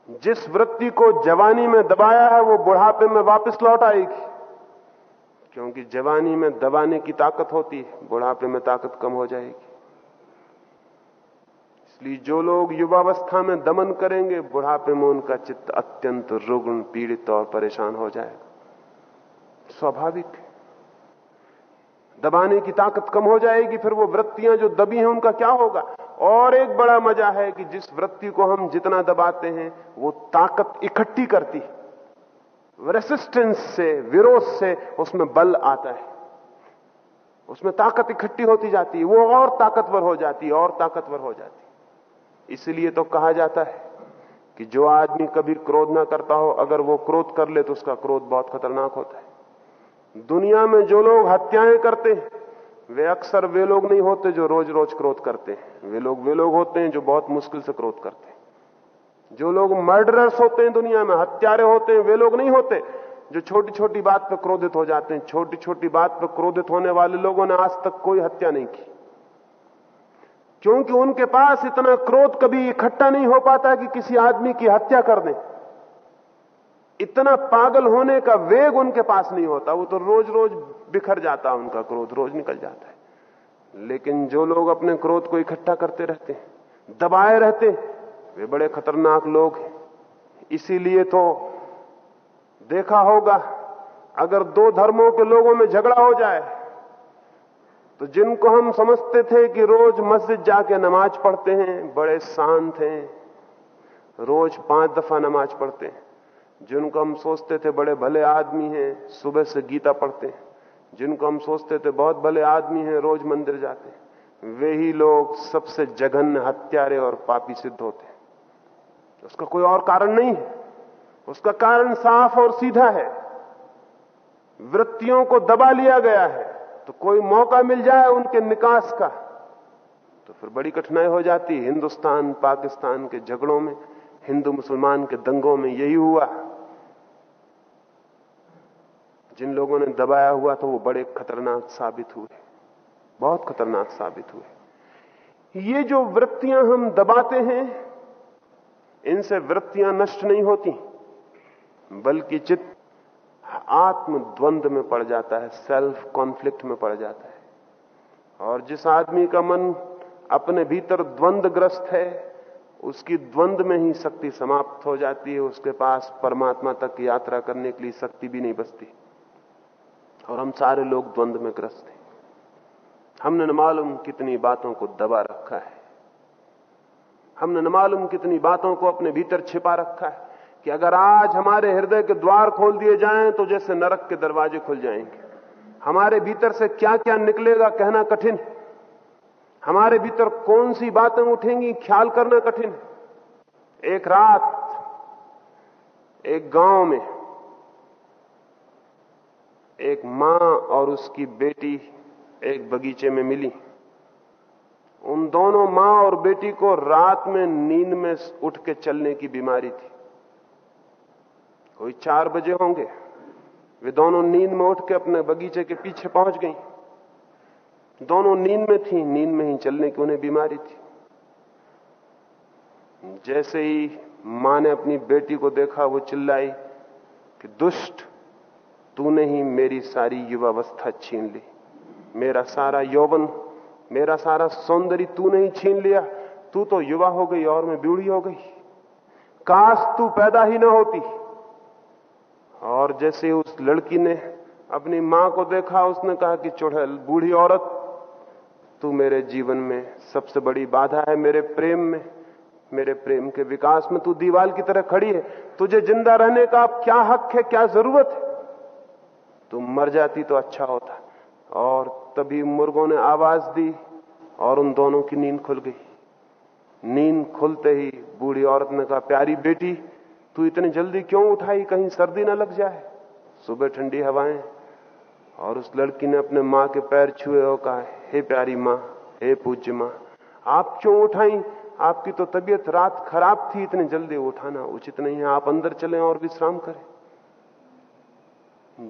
जिस वृत्ति को जवानी में दबाया है, वो बुढ़ापे में वापस लौट आएगी। क्योंकि जवानी में दबाने की ताकत होती है, बुढ़ापे में ताकत कम हो जाएगी। इसलिए जो लोग युवावस्था में दमन करेंगे, बुढ़ापे में उनका चित्त अत्यंत रुग्ण, पीड़ित और परेशान हो जाएगा। स्वाभाविक है। दबाने की ताकत कम हो जाएगी, फिर वो वृत्तियाँ जो दबी हैं, उनका क्या होगा? और एक बड़ा मज़ा है कि जिस वृत्ति को हम जितना दबाते हैं, वो ताकत इकट्ठी करती रेसिस्टेंस से, विरोध से उसमें बल आता है। उसमें ताकत इकट्ठी होती जाती है, वो और ताकतवर हो जाती है, और ताकतवर हो जाती है। इसलिए तो कहा जाता है कि जो आदमी कभी क्रोध ना करता हो, अगर वो क्रोध कर ले तो उसका क्रोध बहुत खतरनाक होता है। दुनिया में जो लोग हत्याएँ करते हैं, वे अक्सर वे लोग नहीं होते जो रोज रोज क्रोध करते हैं। वे लोग वे लोग होते हैं जो बहुत मुश्किल से क्रोध करते हैं। जो लोग मर्डरर्स होते हैं दुनिया में, हत्यारे होते हैं, वे लोग नहीं होते जो छोटी छोटी बात पर क्रोधित हो जाते हैं। छोटी छोटी बात पर क्रोधित होने वाले लोगों ने आज तक कोई हत्या नहीं की। क्योंकि उनके पास इतना क्रोध कभी इकट्ठा नहीं हो पाता कि किसी आदमी की हत्या कर दें। इतना पागल होने का वेग उनके पास नहीं होता। वो तो रोज रोज बिखर जाता है उनका क्रोध, रोज निकल जाता है। लेकिन जो लोग अपने क्रोध को इकट्ठा करते रहते हैं, दबाए रहते वे बड़े खतरनाक लोग हैं। इसीलिए तो देखा होगा, अगर दो धर्मों के लोगों में झगड़ा हो जाए तो जिनको हम समझते थे कि रोज मस्जिद जाके नमाज़ पढ़ते हैं, बड़े शांत हैं। रोज पाँच दफ़ा नमाज़ पढ़ते हैं। जिनको हम सोचते थे बड़े भले आदमी हैं, सुबह से गीता पढ़ते हैं। जिनको हम सोचते थे बहुत भले आदमी हैं, रोज मंदिर जाते हैं। वे ही लोग सबसे जघन्य हत्यारे और पापी सिद्ध होते हैं। उसका कोई और कारण नहीं है। उसका कारण साफ़ और सीधा है। वृत्तियों को दबा लिया गया है। तो कोई मौका मिल जाए उनके निकास का तो फिर बड़ी कठिनाई हो जाती हिंदुस्तान, पाकिस्तान के झगड़ों में, हिंदू मुसलमान के दंगों में यही हुआ। जिन लोगों ने दबाया हुआ था, वो बड़े खतरनाक साबित हुए। बहुत खतरनाक साबित हुए। ये जो वृत्तियाँ हम दबाते हैं, इनसे वृत्तियाँ नष्ट नहीं होती, बल्कि चित्त आत्म द्वंद में पड़ जाता है सेल्फ कॉन्फ्लिक्ट में पड़ जाता है। और जिस आदमी का मन अपने भीतर द्वंद्वग्रस्त है, उसकी द्वंद में ही शक्ति समाप्त हो जाती है, उसके पास परमात्मा तक यात्रा करने के लिए शक्ति भी नहीं बचती। और हम सारे लोग द्वंद में ग्रस्त हैं। हमने न मालूम कितनी बातों को दबा रखा है। हमने न मालूम कितनी बातों को अपने भीतर छिपा रखा है। कि अगर आज हमारे हृदय के द्वार खोल दिए जाएँ तो जैसे नरक के दरवाजे खुल जाएँगे। हमारे भीतर से क्या क्या निकलेगा कहना कठिन हमारे भीतर कौन सी बातें उठेंगी ख्याल करना कठिन एक रात, एक गाँव में, एक माँ और उसकी बेटी एक बगीचे में मिली। उन दोनों माँ और बेटी को रात में नींद में उठ के चलने की बीमारी थी। कोई चार बजे होंगे। वे दोनों नींद में उठ के अपने बगीचे के पीछे पहुँच गई। दोनों नींद में थी, नींद में ही चलने की उन्हें बीमारी थी। जैसे ही माँ ने अपनी बेटी को देखा, वो चिल्लाई कि, दुष्ट, तूने ही मेरी सारी युवावस्था छीन ली। मेरा सारा यौवन, मेरा सारा सौंदर्य तूने ही छीन लिया। तू तो युवा हो गई और मैं बूढ़ी हो गई। काश तू पैदा ही ना होती। और जैसे उस लड़की ने अपनी माँ को देखा, उसने कहा कि चुड़ैल बूढ़ी औरत, तू मेरे जीवन में सबसे बड़ी बाधा है मेरे प्रेम में, मेरे प्रेम के विकास में तू दीवाल की तरह खड़ी है। तुझे ज़िंदा रहने का अब क्या हक है, क्या ज़रूरत है? तू मर जाती तो अच्छा होता। और तभी मुर्गों ने आवाज़ दी और उन दोनों की नींद खुल गई। नींद खुलते ही बूढ़ी औरत ने कहा, प्यारी बेटी तू इतनी जल्दी क्यों उठाई? कहीं सर्दी ना लग जाए। सुबह ठंडी हवाएँ, और उस लड़की ने अपने माँ के पैर छुए और कहा, हे प्यारी माँ, हे पूज्य माँ, आप क्यों उठाई? आपकी तो तबीयत रात खराब थी, इतने जल्दी उठाना उचित नहीं है। आप अंदर चलें और विश्राम करें।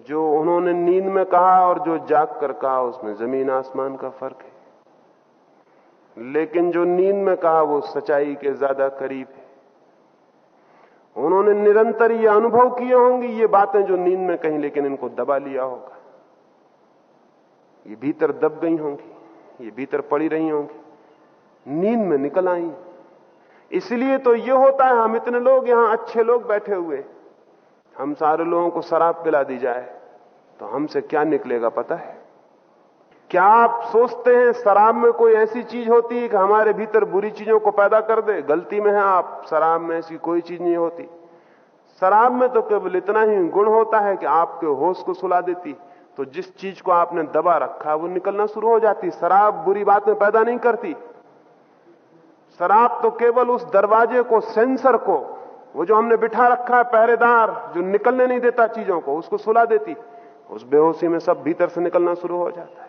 जो उन्होंने नींद में कहा और जो जाग कर कहा, उसमें ज़मीन आसमान का फ़र्क है। लेकिन जो नींद में कहा, वो सच्चाई के ज़्यादा करीब है। उन्होंने निरंतर ये अनुभव किए होंगे, ये बातें जो नींद में कहीं, लेकिन इनको दबा लिया होगा। ये भीतर दब गई होंगी, ये भीतर पड़ी रही होंगी। नींद में निकल आई। इसलिए तो ये होता है, हम इतने लोग यहाँ अच्छे लोग बैठे हुए हम सारे लोगों को शराब पिला दी जाए तो हमसे क्या निकलेगा पता है? क्या आप सोचते हैं शराब में कोई ऐसी चीज़ होती है कि हमारे भीतर बुरी चीज़ों को पैदा कर दे? गलती में है आप, शराब में ऐसी कोई चीज़ नहीं होती। शराब में तो केवल इतना ही गुण होता है कि आपके होश को सुला देती। तो जिस चीज़ को आपने दबा रखा, वो निकलना शुरू हो जाती। शराब बुरी बात में पैदा नहीं करती। शराब तो केवल उस दरवाजे को, सेंसर को, वो जो हमने बिठा रखा है पहरेदार, जो निकलने नहीं देता चीज़ों को, उसको सुला देती। उस बेहोशी में सब भीतर से निकलना शुरू हो जाता है।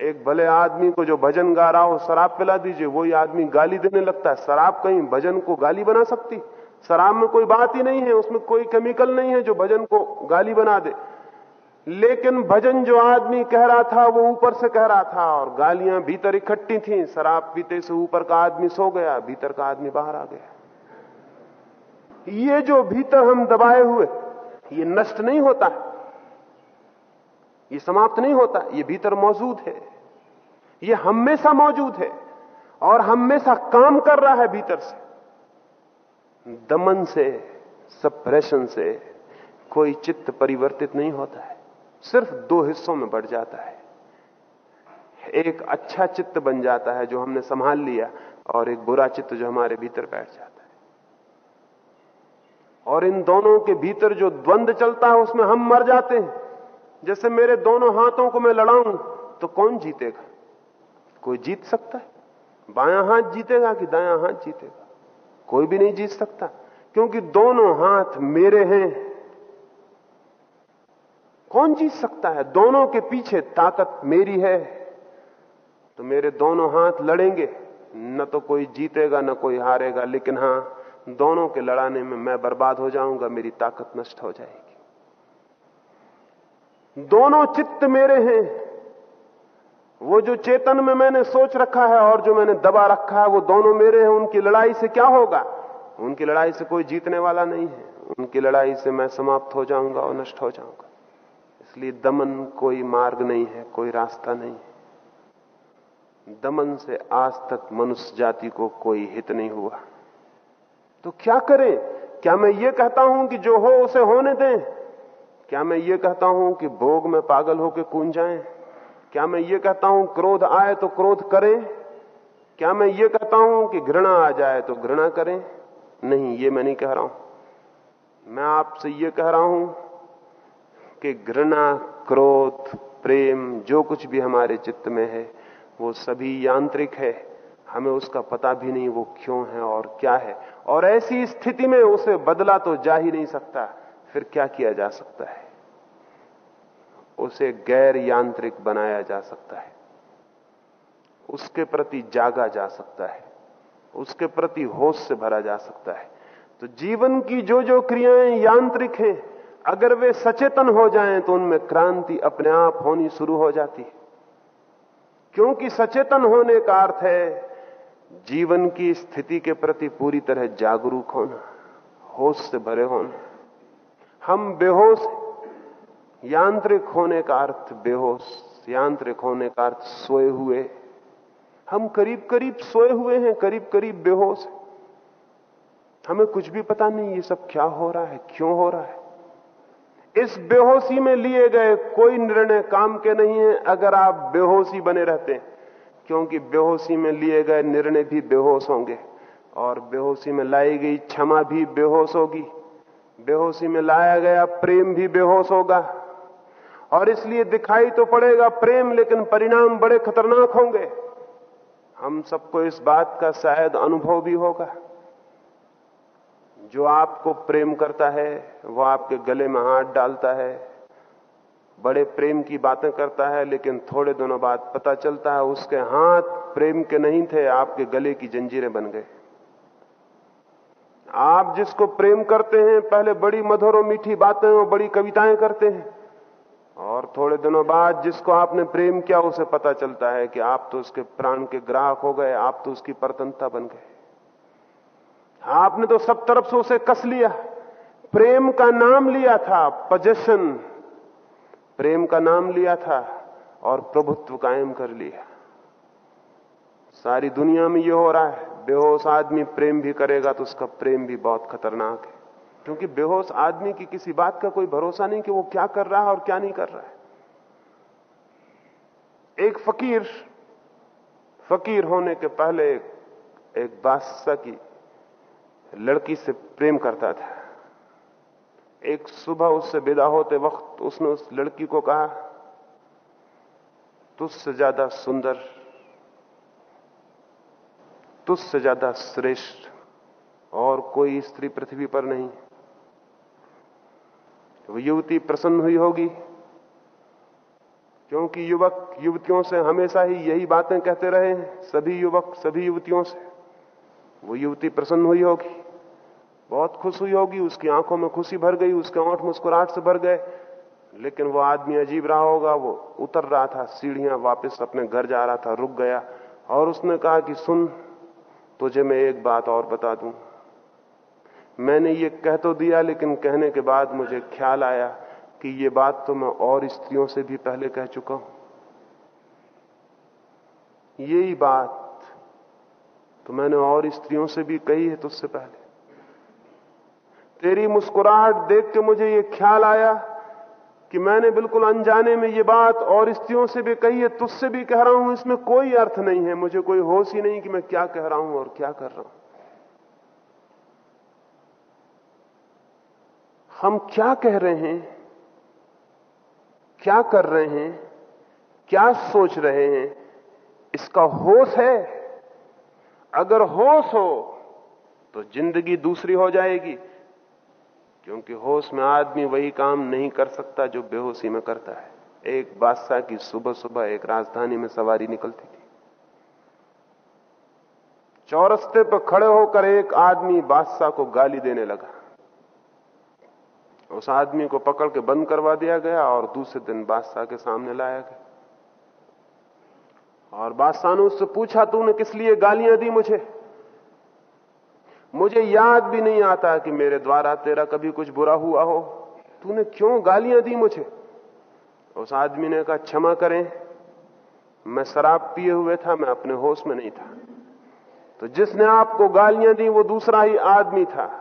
एक भले आदमी को जो भजन गा रहा हो, शराब पिला दीजिए, वही आदमी गाली देने लगता है। शराब कहीं भजन को गाली बना सकती? शराब में कोई बात ही नहीं है, उसमें कोई केमिकल नहीं है जो भजन को गाली बना दे। लेकिन भजन जो आदमी कह रहा था, वो ऊपर से कह रहा था और गालियाँ भीतर इकट्ठी थी। शराब पीते से ऊपर का आदमी सो गया, भीतर का आदमी बाहर आ गया। ये जो भीतर हम दबाए हुए, ये नष्ट नहीं होता। ये समाप्त नहीं होता, ये भीतर मौजूद है। ये हमेशा मौजूद है और हमेशा काम कर रहा है भीतर से। दमन से सप्रेशन से कोई चित्त परिवर्तित नहीं होता है। सिर्फ़ दो हिस्सों में बढ़ जाता है। एक अच्छा चित्त बन जाता है जो हमने संभाल लिया और एक बुरा चित्त जो हमारे भीतर बैठ जाता है। और इन दोनों के भीतर जो द्वंद चलता है, उसमें हम मर जाते हैं। जैसे मेरे दोनों हाथों को मैं लड़ाऊं तो कौन जीतेगा? कोई जीत सकता है? बायां हाथ जीतेगा कि दायां हाथ जीतेगा? कोई भी नहीं जीत सकता, क्योंकि दोनों हाथ मेरे हैं। कौन जीत सकता है? दोनों के पीछे ताकत मेरी है तो मेरे दोनों हाथ लड़ेंगे। न तो कोई जीतेगा, न कोई हारेगा, लेकिन हाँ, दोनों के लड़ाने में मैं बर्बाद हो जाऊँगा, मेरी ताकत नष्ट हो जाएगी। दोनों चित्त मेरे हैं। वो जो चेतन में मैंने सोच रखा है और जो मैंने दबा रखा है, वो दोनों मेरे हैं। उनकी लड़ाई से क्या होगा? उनकी लड़ाई से कोई जीतने वाला नहीं है। उनकी लड़ाई से मैं समाप्त हो जाऊँगा और नष्ट हो जाऊँगा। इसलिए दमन कोई मार्ग नहीं है, कोई रास्ता नहीं है। दमन से आज तक मनुष्य जाति को कोई हित नहीं हुआ। तो क्या करें? क्या मैं ये कहता हूँ कि जो हो उसे होने दें? क्या मैं ये कहता हूँ कि भोग में पागल होकर कून जाएँ? क्या मैं ये कहता हूँ क्रोध आए तो क्रोध करें? क्या मैं ये कहता हूँ कि घृणा आ जाए तो घृणा करें? नहीं, ये मैं नहीं कह रहा हूँ। मैं आपसे ये कह रहा हूँ कि घृणा, क्रोध, प्रेम, जो कुछ भी हमारे चित्त में है, वो सभी यांत्रिक है। हमें उसका पता भी नहीं वो क्यों है और क्या है। और ऐसी स्थिति में उसे बदला तो जा ही नहीं सकता। फिर क्या किया जा सकता है? उसे गैर यांत्रिक बनाया जा सकता है। उसके प्रति जागा जा सकता है। उसके प्रति होश से भरा जा सकता है। तो जीवन की जो जो क्रियाएँ यांत्रिक हैं, अगर वे सचेतन हो जाएँ तो उनमें क्रांति अपने आप होनी शुरू हो जाती है। क्योंकि सचेतन होने का अर्थ है, जीवन की स्थिति के प्रति पूरी तरह जागरूक होना, होश से भरे होना। हम बेहोश यांत्रिक होने का अर्थ बेहोश, यांत्रिक होने का अर्थ सोए हुए। हम करीब करीब सोए हुए हैं करीब करीब बेहोश हमें कुछ भी पता नहीं ये सब क्या हो रहा है, क्यों हो रहा है। इस बेहोशी में लिए गए कोई निर्णय काम के नहीं है, अगर आप बेहोशी बने रहते हैं। क्योंकि बेहोशी में लिए गए निर्णय भी बेहोश होंगे, और बेहोशी में लाई गई क्षमा भी बेहोश होगी। बेहोशी में लाया गया, प्रेम भी बेहोश होगा। और इसलिए दिखाई तो पड़ेगा प्रेम, लेकिन परिणाम बड़े खतरनाक होंगे। हम सबको इस बात का शायद अनुभव भी होगा। जो आपको प्रेम करता है, वो आपके गले में हाथ डालता है। बड़े प्रेम की बातें करता है, लेकिन थोड़े दिनों बाद पता चलता है उसके हाथ प्रेम के नहीं थे, आपके गले की जंजीरें बन गए। आप जिसको प्रेम करते हैं, पहले बड़ी मधुर और मीठी बातें और बड़ी कविताएँ करते हैं। और थोड़े दिनों बाद जिसको आपने प्रेम किया, उसे पता चलता है कि आप तो उसके प्राण के ग्राहक हो गए, आप तो उसकी परतंत्रता बन गए। आपने तो सब तरफ़ से उसे कस लिया। प्रेम का नाम लिया था, पजेशन। प्रेम का नाम लिया था और प्रभुत्व कायम कर लिया। सारी दुनिया में यह हो रहा है। बेहोश आदमी प्रेम भी करेगा तो उसका प्रेम भी बहुत खतरनाक है। क्योंकि बेहोश आदमी की किसी बात का कोई भरोसा नहीं कि वो क्या कर रहा है और क्या नहीं कर रहा है। एक फकीर फकीर होने के पहले एक, एक बादशाह की लड़की से प्रेम करता था। एक सुबह उससे विदा होते वक्त उसने उस लड़की को कहा तुझसे ज़्यादा सुंदर तुझसे ज़्यादा श्रेष्ठ और कोई स्त्री पृथ्वी पर नहीं। वो युवती प्रसन्न हुई होगी, क्योंकि युवक युवतियों से हमेशा ही यही बातें कहते रहे सभी युवक सभी युवतियों से। वो युवती प्रसन्न हुई होगी, बहुत खुश हुई होगी, उसकी आँखों में खुशी भर गई, उसके ओठ मुस्कुराहट से भर गए। लेकिन वो आदमी अजीब रहा होगा, वो उतर रहा था, सीढ़ियाँ वापस अपने घर जा रहा था, रुक गया, और उसने कहा कि सुन तुझे मैं एक बात और बता दूँ। मैंने ये कह तो दिया, लेकिन कहने के बाद मुझे ख्याल आया कि ये बात तो मैं और स्त्रियों से भी पहले कह चुका हूँ। यही बात तो मैंने और स्त्रियों से भी कही है तुझसे पहले। तेरी मुस्कुराहट देख के मुझे ये ख्याल आया कि मैंने बिल्कुल अनजाने में ये बात और स्त्रियों से भी कही है, तुझसे भी कह रहा हूँ, इसमें कोई अर्थ नहीं है। मुझे कोई होश ही नहीं कि मैं क्या कह रहा हूँ और क्या कर रहा हूँ। हम क्या कह रहे हैं? क्या कर रहे हैं? क्या सोच रहे हैं? इसका होश है। अगर होश हो तो ज़िंदगी दूसरी हो जाएगी। क्योंकि होश में आदमी वही काम नहीं कर सकता जो बेहोशी में करता है। एक बादशाह की सुबह सुबह एक राजधानी में सवारी निकलती थी। चौरस्ते पर खड़े होकर एक आदमी बादशाह को गाली देने लगा। उस आदमी को पकड़ के बंद करवा दिया गया और दूसरे दिन बादशाह के सामने लाया गया। और बादशाह ने उससे पूछा, तूने किस लिए गालियाँ दी मुझे? मुझे याद भी नहीं आता कि मेरे द्वारा तेरा कभी कुछ बुरा हुआ हो। तूने क्यों गालियाँ दी मुझे? उस आदमी ने कहा, क्षमा करें। मैं शराब पिए हुए था, मैं अपने होश में नहीं था। तो जिसने आपको गालियाँ दी, वो दूसरा ही आदमी था।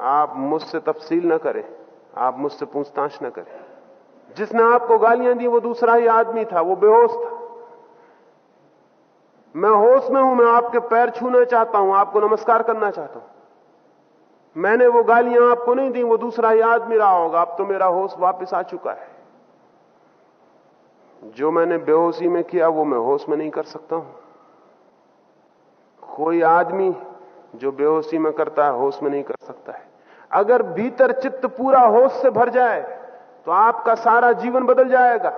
आप मुझसे तफसील न करें, आप मुझसे पूछताछ न करें। जिसने आपको गालियाँ दी, वो दूसरा ही आदमी था, वो बेहोश था। मैं होश में हूँ, मैं आपके पैर छूना चाहता हूँ, आपको नमस्कार करना चाहता हूँ। मैंने वो गालियाँ आपको नहीं दी, वो दूसरा आदमी रहा होगा, अब तो मेरा होश वापस आ चुका है। जो मैंने बेहोशी में किया, वो मैं होश में नहीं कर सकता हूँ। कोई आदमी जो बेहोशी में करता है, होश में नहीं कर सकता है। अगर भीतर चित्त पूरा होश से भर जाए तो आपका सारा जीवन बदल जाएगा।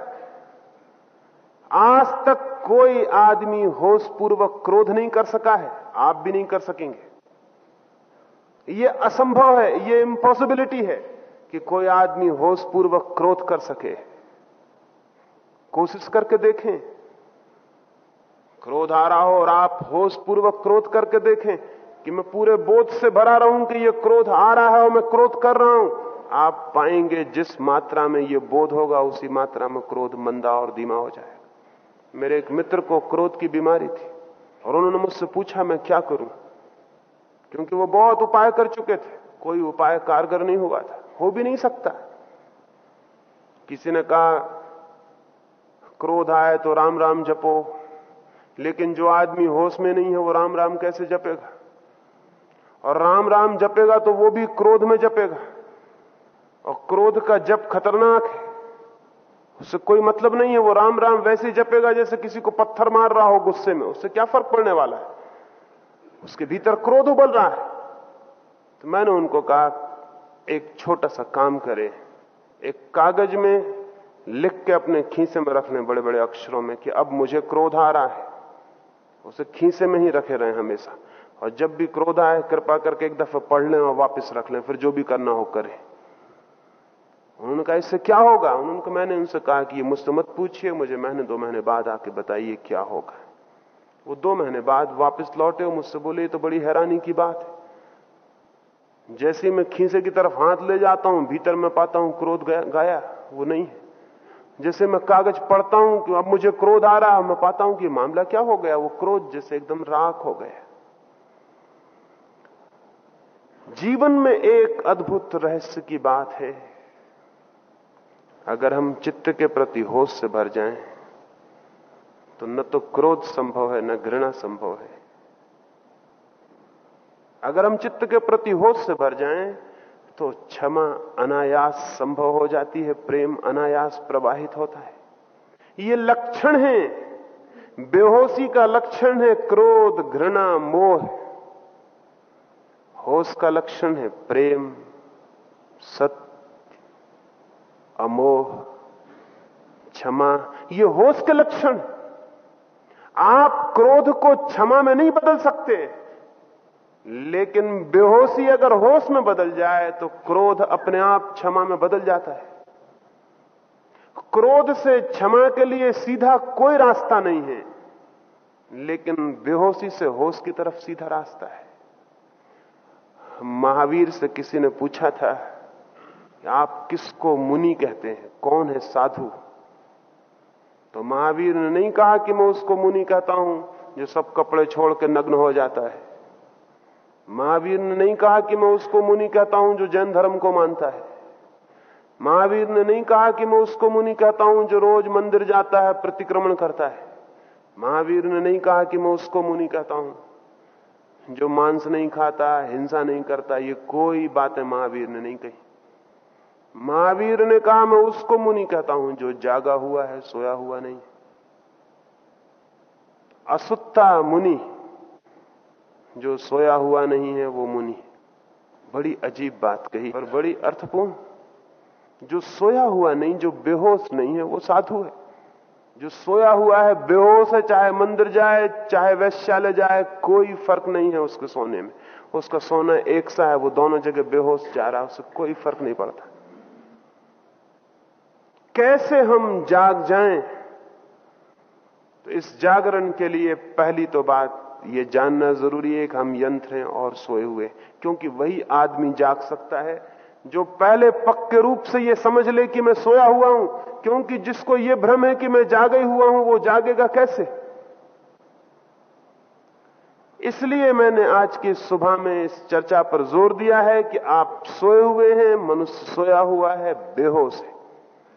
आज तक कोई आदमी होश पूर्वक क्रोध नहीं कर सका है, आप भी नहीं कर सकेंगे। यह असंभव है यह इम्पॉसिबिलिटी है कि कोई आदमी होश पूर्वक क्रोध कर सके। कोशिश करके देखें। क्रोध आ रहा हो और आप होश पूर्वक क्रोध करके देखें कि मैं पूरे बोध से भरा रहूँ कि यह क्रोध आ रहा है और मैं क्रोध कर रहा हूँ। आप पाएँगे जिस मात्रा में यह बोध होगा, उसी मात्रा में क्रोध मंदा और धीमा हो जाएगा मेरे एक मित्र को क्रोध की बीमारी थी और उन्होंने मुझसे पूछा, मैं क्या करूँ? क्योंकि वो बहुत उपाय कर चुके थे। कोई उपाय कारगर नहीं हुआ था। हो भी नहीं सकता। किसी ने कहा, क्रोध आए तो राम राम जपो, लेकिन जो आदमी होश में नहीं है, वो राम राम कैसे जपेगा? और राम राम जपेगा तो वो भी क्रोध में जपेगा। और क्रोध का जप खतरनाक है। उससे कोई मतलब नहीं है, वो राम राम वैसे जपेगा जैसे किसी को पत्थर मार रहा हो गुस्से में। उससे क्या फ़र्क पड़ने वाला है? उसके भीतर क्रोध उबल रहा है। तो मैंने उनको कहा, एक छोटा सा काम करे। एक कागज़ में लिख के अपने खीसे में रखने बड़े बड़े अक्षरों में कि अब मुझे क्रोध आ रहा है। उसे खीसे में ही रखे रहे हमेशा। और जब भी क्रोध आए, कृपा करके एक दफ़ा पढ़ लें और वापस रख लें, फिर जो भी करना हो करें। उन्होंने कहा इससे क्या होगा? उन्होंने मैंने उनसे कहा कि ये मुझसे मत पूछिए मुझे महीने दो महीने बाद आके बताइए क्या होगा। वो दो महीने बाद वापस लौटे और मुझसे बोले तो बड़ी हैरानी की बात है। जैसे मैं खींचे की तरफ़ हाथ ले जाता हूँ भीतर में पाता हूँ क्रोध गया, गाया वो नहीं है। जैसे मैं कागज़ पढ़ता हूँ कि अब मुझे क्रोध आ रहा है मैं पाता हूँ कि मामला क्या हो गया? वो क्रोध जैसे एकदम राख हो गया। जीवन में एक अद्भुत रहस्य की बात है। अगर हम चित्त के प्रति होश से भर जाएँ तो न तो क्रोध संभव है, न घृणा संभव है। अगर हम चित्त के प्रति होश से भर जाएँ तो क्षमा अनायास संभव हो जाती है, प्रेम अनायास प्रवाहित होता है। ये लक्षण है, बेहोशी का लक्षण है, क्रोध, घृणा, मोह। होश का लक्षण है, प्रेम, सत्य अमोह क्षमा, ये होश के लक्षण। आप क्रोध को क्षमा में नहीं बदल सकते। लेकिन बेहोशी अगर होश में बदल जाए तो क्रोध अपने आप क्षमा में बदल जाता है। क्रोध से क्षमा के लिए सीधा कोई रास्ता नहीं है, लेकिन बेहोशी से होश की तरफ़ सीधा रास्ता है। महावीर से किसी ने पूछा था आप किसको मुनि कहते हैं? कौन है साधु? तो महावीर ने नहीं कहा कि मैं उसको मुनि कहता हूँ, जो सब कपड़े छोड़ के नग्न हो जाता है। महावीर ने नहीं कहा कि मैं उसको मुनि कहता हूँ, जो जैन धर्म को मानता है। महावीर ने नहीं कहा कि मैं उसको मुनि कहता हूँ, जो रोज मंदिर जाता है, प्रतिक्रमण करता है। महावीर ने नहीं कहा कि मैं उसको मुनि कहता हूँ, जो मांस नहीं खाता, हिंसा नहीं करता, ये कोई बातें महावीर ने नहीं कही। महावीर ने कहा, मैं उसको मुनि कहता हूँ, जो जागा हुआ है, सोया हुआ नहीं असुत्ता मुनि, जो सोया हुआ नहीं है, वो मुनि बड़ी अजीब बात कही और बड़ी अर्थपूर्ण। जो सोया हुआ नहीं, जो बेहोश नहीं है, वो साधु है। जो सोया हुआ है, बेहोश है, चाहे मंदिर जाए, चाहे वैश्यालय जाए, कोई फ़र्क नहीं है उसके सोने में। उसका सोना एक सा है, वो दोनों जगह बेहोश जा रहा है, उससे कोई फ़र्क नहीं पड़ता। कैसे हम जाग जाएँ? तो इस जागरण के लिए पहली तो बात ये जानना ज़रूरी है कि हम यंत्र हैं और सोए हुए। क्योंकि वही आदमी जाग सकता है जो पहले पक्के रूप से ये समझ ले कि मैं सोया हुआ हूँ, क्योंकि जिसको ये भ्रम है कि मैं जागे हुआ हूँ, वो जागेगा कैसे? इसलिए मैंने आज की सुबह में इस चर्चा पर ज़ोर दिया है कि आप सोए हुए हैं, मनुष्य सोया हुआ है, बेहोश है।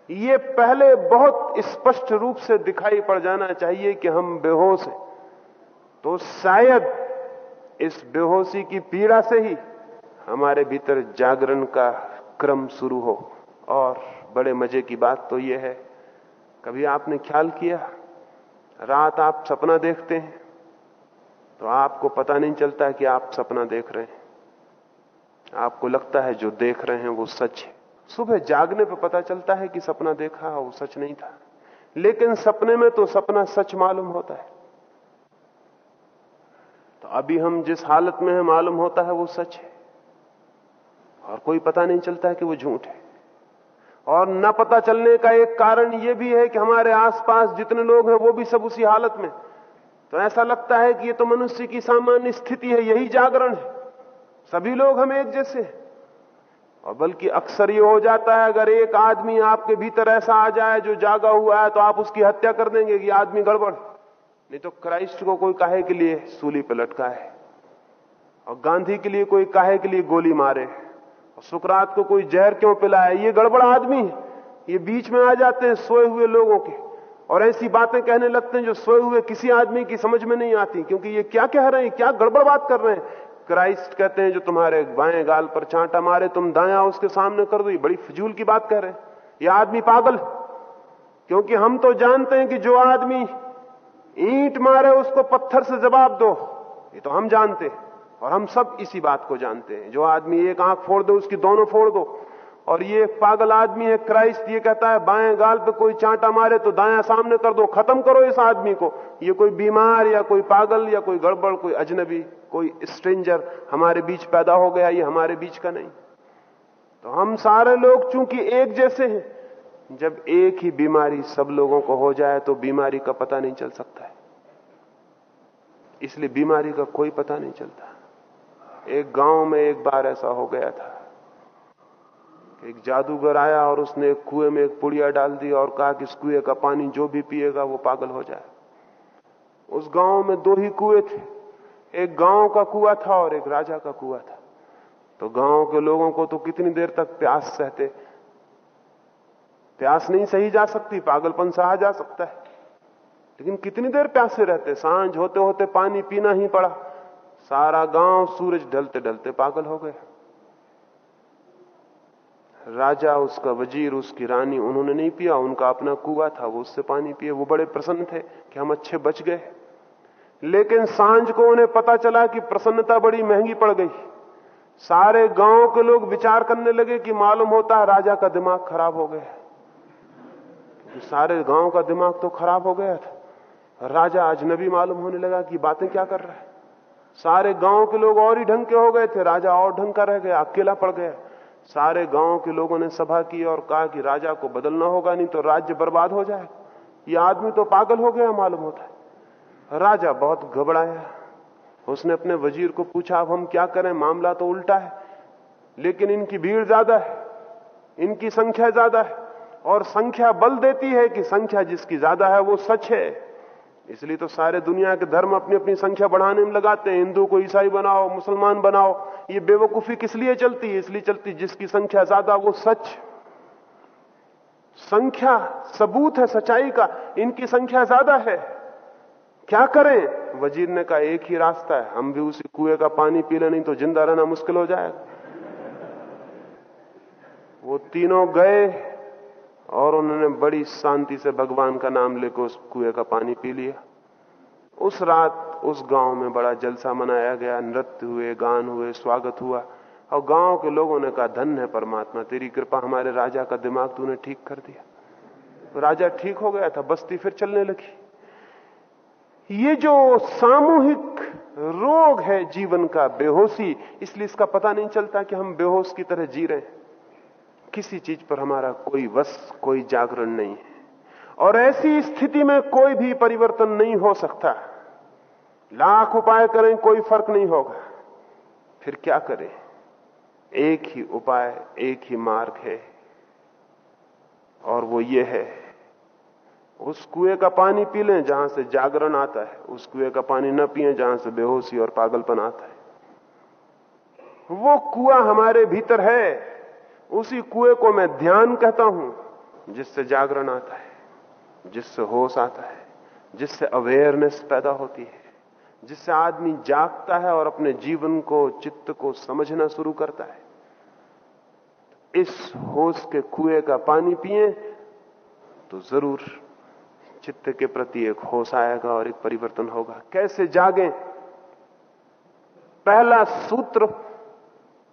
ये पहले बहुत स्पष्ट रूप से दिखाई पड़ जाना चाहिए कि हम बेहोश हैं। तो शायद इस बेहोशी की पीड़ा से ही हमारे भीतर जागरण का क्रम शुरू हो। और बड़े मज़े की बात तो यह है, कभी आपने ख्याल किया? रात आप सपना देखते हैं तो आपको पता नहीं चलता कि आप सपना देख रहे हैं। आपको लगता है जो देख रहे हैं वो सच है। सुबह जागने पर पता चलता है कि सपना देखा वो सच नहीं था। लेकिन सपने में तो सपना सच मालूम होता है। तो अभी हम जिस हालत में है, मालूम होता है वो सच है। और कोई पता नहीं चलता है कि वो झूठ है। और न पता चलने का एक कारण यह भी है कि हमारे आसपास जितने लोग हैं, वो भी सब उसी हालत में। तो ऐसा लगता है कि ये तो मनुष्य की सामान्य स्थिति है, यही जागरण है। सभी लोग हम एक जैसे हैं। और बल्कि अक्सर ये हो जाता है, अगर एक आदमी आपके भीतर ऐसा आ जाए, जो जागा हुआ है तो आप उसकी हत्या कर देंगे कि आदमी गड़बड़। नहीं तो क्राइस्ट को कोई काहे के लिए सूली पर लटका है और गांधी के लिए कोई काहे के लिए गोली मारे, और सुकरात को कोई जहर क्यों पिलाए? ये गड़बड़ आदमी है। ये बीच में आ जाते हैं सोए हुए लोगों के, और ऐसी बातें कहने लगते हैं जो सोए हुए किसी आदमी की समझ में नहीं आती, क्योंकि ये क्या कह रहे हैं, क्या गड़बड़ बात कर रहे हैं? क्राइस्ट कहते हैं, जो तुम्हारे बाएँ गाल पर चांटा मारे, तुम दाया उसके सामने कर दो। ये बड़ी फजूल की बात कह रहे हैं। ये आदमी पागल क्योंकि हम तो जानते हैं कि जो आदमी ईंट मारे, उसको पत्थर से जवाब दो। ये तो हम जानते हैं। और हम सब इसी बात को जानते हैं। जो आदमी एक आँख फोड़ दो, उसकी दोनों फोड़ दो। और ये पागल आदमी है, क्राइस्ट ये कहता है, बाएँ गाल पे कोई चांटा मारे तो दाया सामने कर दो। खत्म करो इस आदमी को। ये कोई बीमार या कोई पागल या कोई गड़बड़, कोई अजनबी। कोई स्ट्रेंजर हमारे बीच पैदा हो गया, ये हमारे बीच का नहीं। तो हम सारे लोग चूँकि एक जैसे हैं, जब एक ही बीमारी सब लोगों को हो जाए तो बीमारी का पता नहीं चल सकता है। इसलिए बीमारी का कोई पता नहीं चलता। एक गाँव में एक बार ऐसा हो गया था एक जादूगर आया और उसने एक कुएँ में एक पुड़िया डाल दी और कहा कि इस कुएँ का पानी जो भी पिएगा वो पागल हो जाए। उस गाँव में दो ही कुएँ थे। एक गाँव का कुआ था और एक राजा का कुआ था। तो गाँव के लोगों को तो कितनी देर तक प्यास सहते? प्यास नहीं सही जा सकती, पागलपन सहा जा सकता है। लेकिन कितनी देर प्यासे रहते? साँझ होते होते पानी पीना ही पड़ा। सारा गाँव सूरज ढलते ढलते पागल हो गए राजा, उसका वज़ीर, उसकी रानी, उन्होंने नहीं पिया। उनका अपना कुआ था, वो उससे पानी पिए। वो बड़े प्रसन्न थे कि हम अच्छे बच गए। लेकिन साँझ को उन्हें पता चला कि प्रसन्नता बड़ी महँगी पड़ गई। सारे गाँव के लोग विचार करने लगे कि मालूम होता है राजा का दिमाग खराब हो गया। क्योंकि सारे गाँव का दिमाग तो खराब हो गया था। राजा अजनबी मालूम होने लगा कि बातें क्या कर रहा है। सारे गाँव के लोग और ही ढंग के हो गए थे, राजा और ढंग का रह गया, अकेला पड़ गया। सारे गाँव के लोगों ने सभा की और कहा कि राजा को बदलना होगा, नहीं तो राज्य बर्बाद हो जाए। ये आदमी तो पागल हो गया, मालूम होता है। राजा बहुत घबराया। उसने अपने वज़ीर को पूछा, अब हम क्या करें? मामला तो उल्टा है, लेकिन इनकी भीड़ ज़्यादा है, इनकी संख्या ज़्यादा है, और संख्या बल देती है कि संख्या जिसकी ज़्यादा है वो सच है। इसलिए तो सारे दुनिया के धर्म अपनी अपनी संख्या बढ़ाने में लगाते हैं। हिंदू को ईसाई बनाओ, मुसलमान बनाओ, ये बेवकूफ़ी किस लिए चलती है? इसलिए चलती जिसकी संख्या ज़्यादा वो सच। संख्या सबूत है, सच्चाई का। इनकी संख्या ज़्यादा है। क्या करें? वज़ीर ने कहा, एक ही रास्ता है, हम भी उसी कुएँ का पानी पी ले, नहीं तो ज़िंदा रहना मुश्किल हो जाएगा। वो तीनों गए और उन्होंने बड़ी शांति से भगवान का नाम लेकर उस कुएँ का पानी पी लिया। उस रात उस गाँव में बड़ा जलसा मनाया गया, नृत्य हुए, गान हुए, स्वागत हुआ। और गाँव के लोगों ने कहा धन है परमात्मा, तेरी कृपा हमारे राजा का दिमाग तूने ठीक कर दिया। राजा ठीक हो गया था, बस्ती फिर चलने लगी। ये जो सामूहिक रोग है जीवन का, बेहोशी, इसलिए इसका पता नहीं चलता कि हम बेहोश की तरह जी रहे हैं। किसी चीज़ पर हमारा कोई वश कोई जागरण नहीं है। और ऐसी स्थिति में कोई भी परिवर्तन नहीं हो सकता। लाख उपाय करें, कोई फ़र्क नहीं होगा। फिर क्या करें? एक ही उपाय, एक ही मार्ग है। और वो ये है उस कुएँ का पानी पी लें जहाँ से जागरण आता है। उस कुएँ का पानी न पिए जहाँ से बेहोशी और पागलपन आता है। वो कुआ हमारे भीतर है। उसी कुएँ को मैं ध्यान कहता हूँ, जिससे जागरण आता है, जिससे होश आता है, जिससे अवेयरनेस पैदा होती है, जिससे आदमी जागता है और अपने जीवन को, चित्त को समझना शुरू करता है। इस होश के कुएँ का पानी पिए तो ज़रूर चित्त के प्रति एक होश आएगा और एक परिवर्तन होगा। कैसे जागे? पहला सूत्र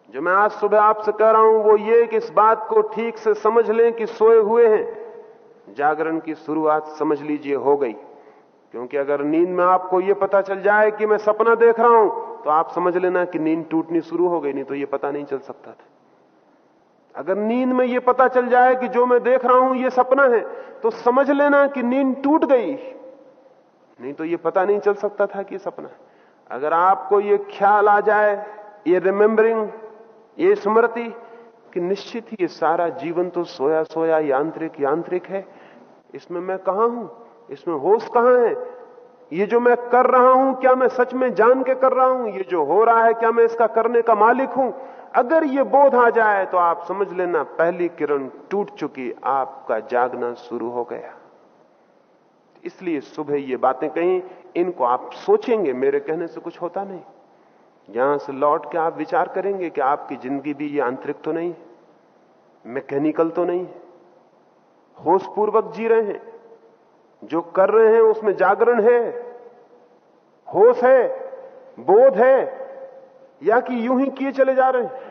जो मैं आज सुबह आपसे कह रहा हूँ, वो ये कि इस बात को ठीक से समझ लें कि सोए हुए हैं। जागरण की शुरुआत समझ लीजिए, हो गई। क्योंकि अगर नींद में आपको ये पता चल जाए कि मैं सपना देख रहा हूँ तो आप समझ लेना कि नींद टूटनी शुरू हो गई, नहीं तो ये पता नहीं चल सकता था। अगर नींद में ये पता चल जाए कि जो मैं देख रहा हूँ ये सपना है तो समझ लेना कि नींद टूट गई। नहीं तो ये पता नहीं चल सकता था कि सपना है। अगर आपको ये ख्याल आ जाए, ये रिमेंबरिंग ये स्मृति, कि निश्चित ही ये सारा जीवन तो सोया सोया यांत्रिक यांत्रिक है। इसमें मैं कहा हूँ? इसमें होश कहाँ है? ये जो मैं कर रहा हूँ, क्या मैं सच में जान के कर रहा हूँ? ये जो हो रहा है, क्या मैं इसका करने का मालिक हूँ? अगर ये बोध आ जाए तो आप समझ लेना पहली किरण टूट चुकी, आपका जागना शुरू हो गया। इसलिए सुबह ये बातें कही, इनको आप सोचेंगे, मेरे कहने से कुछ होता नहीं। यहाँ से लौट के आप विचार करेंगे कि आपकी ज़िंदगी भी ये आंतरिक तो नहीं, मैकेनिकल तो नहीं होश पूर्वक जी रहे हैं। जो कर रहे हैं, उसमें जागरण है। होश है, बोध है। या कि यूँ ही किए चले जा रहे हैं।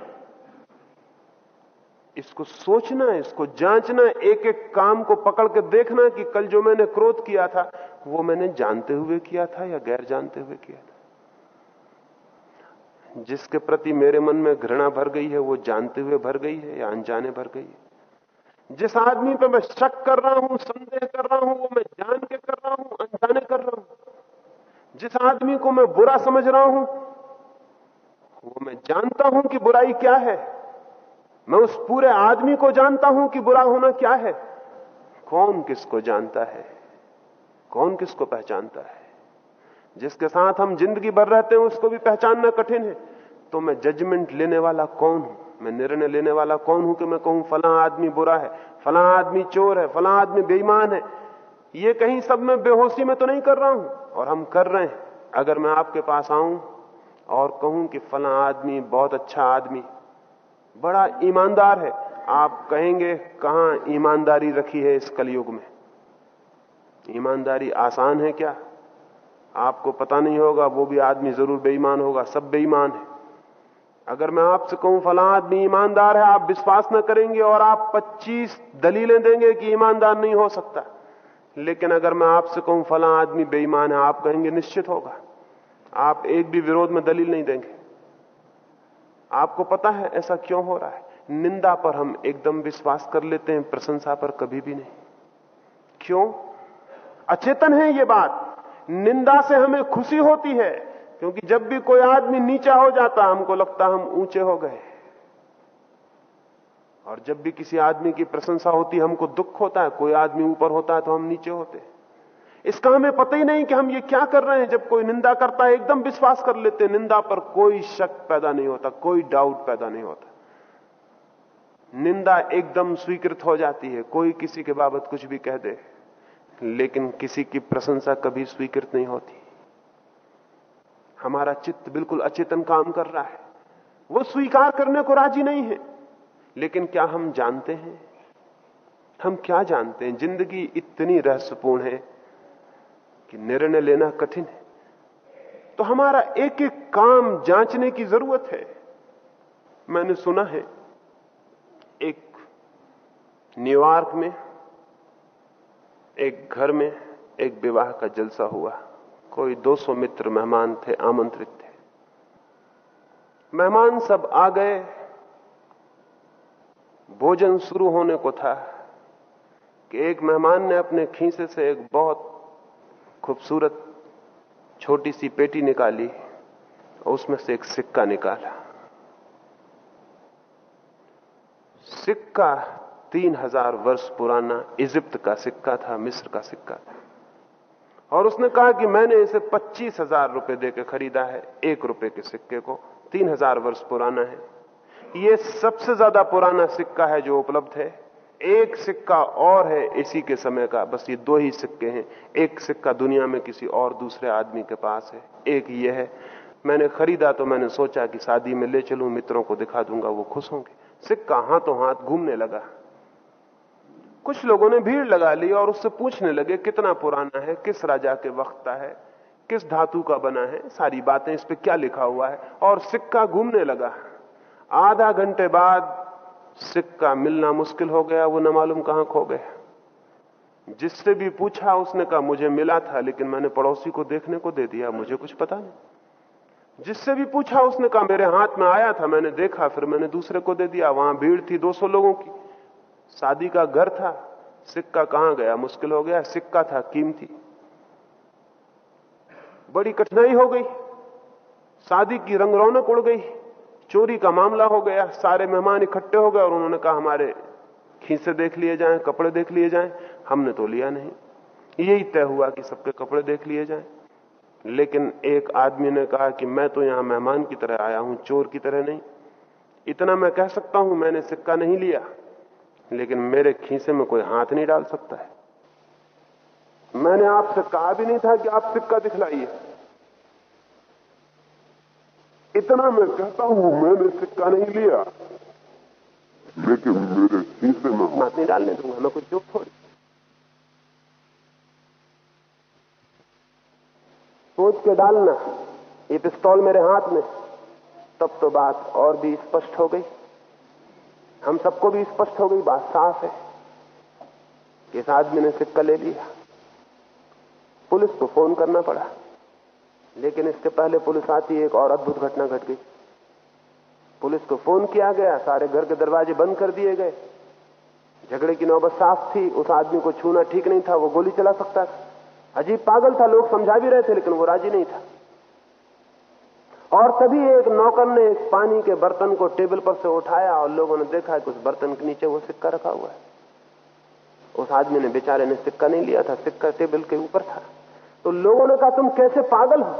इसको सोचना, इसको जांचना एक एक काम को पकड़ के देखना कि कल जो मैंने क्रोध किया था, वो मैंने जानते हुए किया था या गैर जानते हुए किया था? जिसके प्रति मेरे मन में घृणा भर गई है, वो जानते हुए भर गई है या अनजाने भर गई है? जिस आदमी पे मैं शक कर रहा हूँ, संदेह कर रहा हूँ, वो मैं जान के कर रहा हूँ, अनजाने कर रहा हूँ। जिस आदमी को मैं बुरा समझ रहा हूँ, वो मैं जानता हूँ कि बुराई क्या है। मैं उस पूरे आदमी को जानता हूँ कि बुरा होना क्या है। कौन किसको जानता है? कौन किसको पहचानता है? जिसके साथ हम ज़िंदगी भर रहते हैं, उसको भी पहचानना कठिन है। तो मैं जजमेंट लेने वाला कौन हूँ? मैं निर्णय लेने वाला कौन हूँ कि मैं कहूँ, फला आदमी बुरा है, फला आदमी चोर है, फला आदमी बेईमान है ये कहीं सब मैं बेहोशी में तो नहीं कर रहा हूँ। और हम कर रहे हैं। अगर मैं आपके पास आऊँ और कहूँ कि फला आदमी बहुत अच्छा आदमी बड़ा ईमानदार है। आप कहेंगे, कहाँ ईमानदारी रखी है इस कलयुग में? ईमानदारी आसान है क्या? आपको पता नहीं होगा, वो भी आदमी ज़रूर बेईमान होगा, सब बेईमान है। अगर मैं आपसे कहूँ, फला आदमी ईमानदार है, आप विश्वास न करेंगे और आप 25 दलीलें देंगे कि ईमानदार नहीं हो सकता। लेकिन अगर मैं आपसे कहूँ, फला आदमी बेईमान है, आप कहेंगे, निश्चित होगा। आप एक भी विरोध में दलील नहीं देंगे। आपको पता है ऐसा क्यों हो रहा है? निंदा पर हम एकदम विश्वास कर लेते हैं, प्रशंसा पर कभी भी नहीं। क्यों? अचेतन है ये बात। निंदा से हमें खुशी होती है, क्योंकि जब भी कोई आदमी नीचा हो जाता, हमको लगता हम ऊँचे हो गए। और जब भी किसी आदमी की प्रशंसा होती, हमको दुख होता है, कोई आदमी ऊपर होता है तो हम नीचे होते इसका हमें पता ही नहीं कि हम ये क्या कर रहे हैं। जब कोई निंदा करता है, एकदम विश्वास कर लेते निंदा पर कोई शक पैदा नहीं होता, कोई डाउट पैदा नहीं होता। निंदा एकदम स्वीकृत हो जाती है। कोई किसी के बाबत कुछ भी कह दे, लेकिन किसी की प्रशंसा कभी स्वीकृत नहीं होती। हमारा चित्त बिल्कुल अचेतन काम कर रहा है। वो स्वीकार करने को राज़ी नहीं है। लेकिन क्या हम जानते हैं? हम क्या जानते हैं? ज़िंदगी इतनी रहस्यपूर्ण है। कि निर्णय लेना कठिन है। तो हमारा एक एक काम जांचने की ज़रूरत है। मैंने सुना है, एक न्यूयॉर्क में, एक घर में एक विवाह का जलसा हुआ। कोई 200 मित्र मेहमान थे, आमंत्रित थे। मेहमान सब आ गए। भोजन शुरू होने को था कि एक मेहमान ने अपने खींचे से एक बहुत खूबसूरत छोटी सी पेटी निकाली और उसमें से एक सिक्का निकाला। सिक्का तीन हज़ार वर्ष पुराना इजिप्त का सिक्का था, मिस्र का सिक्का था। और उसने कहा कि मैंने इसे पच्चीस हज़ार रुपए देकर खरीदा है, एक रुपए के सिक्के को। तीन हज़ार वर्ष पुराना है। यह सबसे ज़्यादा पुराना सिक्का है जो उपलब्ध है। एक सिक्का और है इसी के समय का। बस ये दो ही सिक्के हैं। एक सिक्का दुनिया में किसी और दूसरे आदमी के पास है। एक ये है। मैंने खरीदा तो मैंने सोचा कि शादी में ले चलूँ, मित्रों को दिखा दूँगा, वो खुश होंगे। सिक्का हाथों हाथ घूमने लगा। कुछ लोगों ने भीड़ लगा ली और उससे पूछने लगे, कितना पुराना है, किस राजा के वक्त का है, किस धातु का बना है, सारी बातें इस पर क्या लिखा हुआ है? और सिक्का घूमने लगा। आधा घंटे बाद सिक्का मिलना मुश्किल हो गया, वो न मालूम कहाँ खो गया जिससे भी पूछा, उसने कहा, मुझे मिला था, लेकिन मैंने पड़ोसी को देखने को दे दिया, मुझे कुछ पता नहीं। जिससे भी पूछा, उसने कहा, मेरे हाथ में आया था, मैंने देखा, फिर मैंने दूसरे को दे दिया, वहाँ भीड़ थी 200 लोगों की। शादी का घर था सिक्का कहाँ गया, मुश्किल हो गया सिक्का था, कीमती। बड़ी कठिनाई हो गई। शादी की रंग रौनक उड़ गई। चोरी का मामला हो गया, सारे मेहमान इकट्ठे हो गए और उन्होंने कहा, हमारे खीसे देख लिए जाएँ, कपड़े देख लिए जाएँ। हमने तो लिया नहीं। यही तय हुआ कि सबके कपड़े देख लिए जाएँ। लेकिन एक आदमी ने कहा कि मैं तो यहाँ मेहमान की तरह आया हूँ, चोर की तरह नहीं। इतना मैं कह सकता हूँ, मैंने सिक्का नहीं लिया। लेकिन मेरे खीसे में कोई हाथ नहीं डाल सकता है। मैंने आपसे कहा भी नहीं था कि आप सिक्का दिखलाइए। इतना मैं कहता हूँ मैंने सिक्का नहीं लिया। लेकिन मेरे खीसे में हाथ नहीं डालने दूँगा मैं कुछ जो थोड़ी। सोच के डालना। ये पिस्तौल मेरे हाथ में। तब तो बात और भी स्पष्ट हो गई। हम सबको भी स्पष्ट हो गई बात साफ़ है। इस आदमी ने सिक्का ले लिया। पुलिस को फ़ोन करना पड़ा। लेकिन इसके पहले पुलिस आती, एक और अद्भुत घटना घट गई। पुलिस को फ़ोन किया गया, सारे घर के दरवाजे बंद कर दिए गए। झगड़े की नौबत साफ़ थी, उस आदमी को छूना ठीक नहीं था, वो गोली चला सकता था। अजीब पागल था, लोग समझा भी रहे थे, लेकिन वो राज़ी नहीं था। और तभी एक नौकर ने एक पानी के बर्तन को टेबल पर से उठाया और लोगों ने देखा कि उस बर्तन के नीचे वो सिक्का रखा हुआ है। उस आदमी ने बेचारे ने सिक्का नहीं लिया था, सिक्का टेबल के ऊपर था। तो लोगों ने कहा, तुम कैसे पागल हो?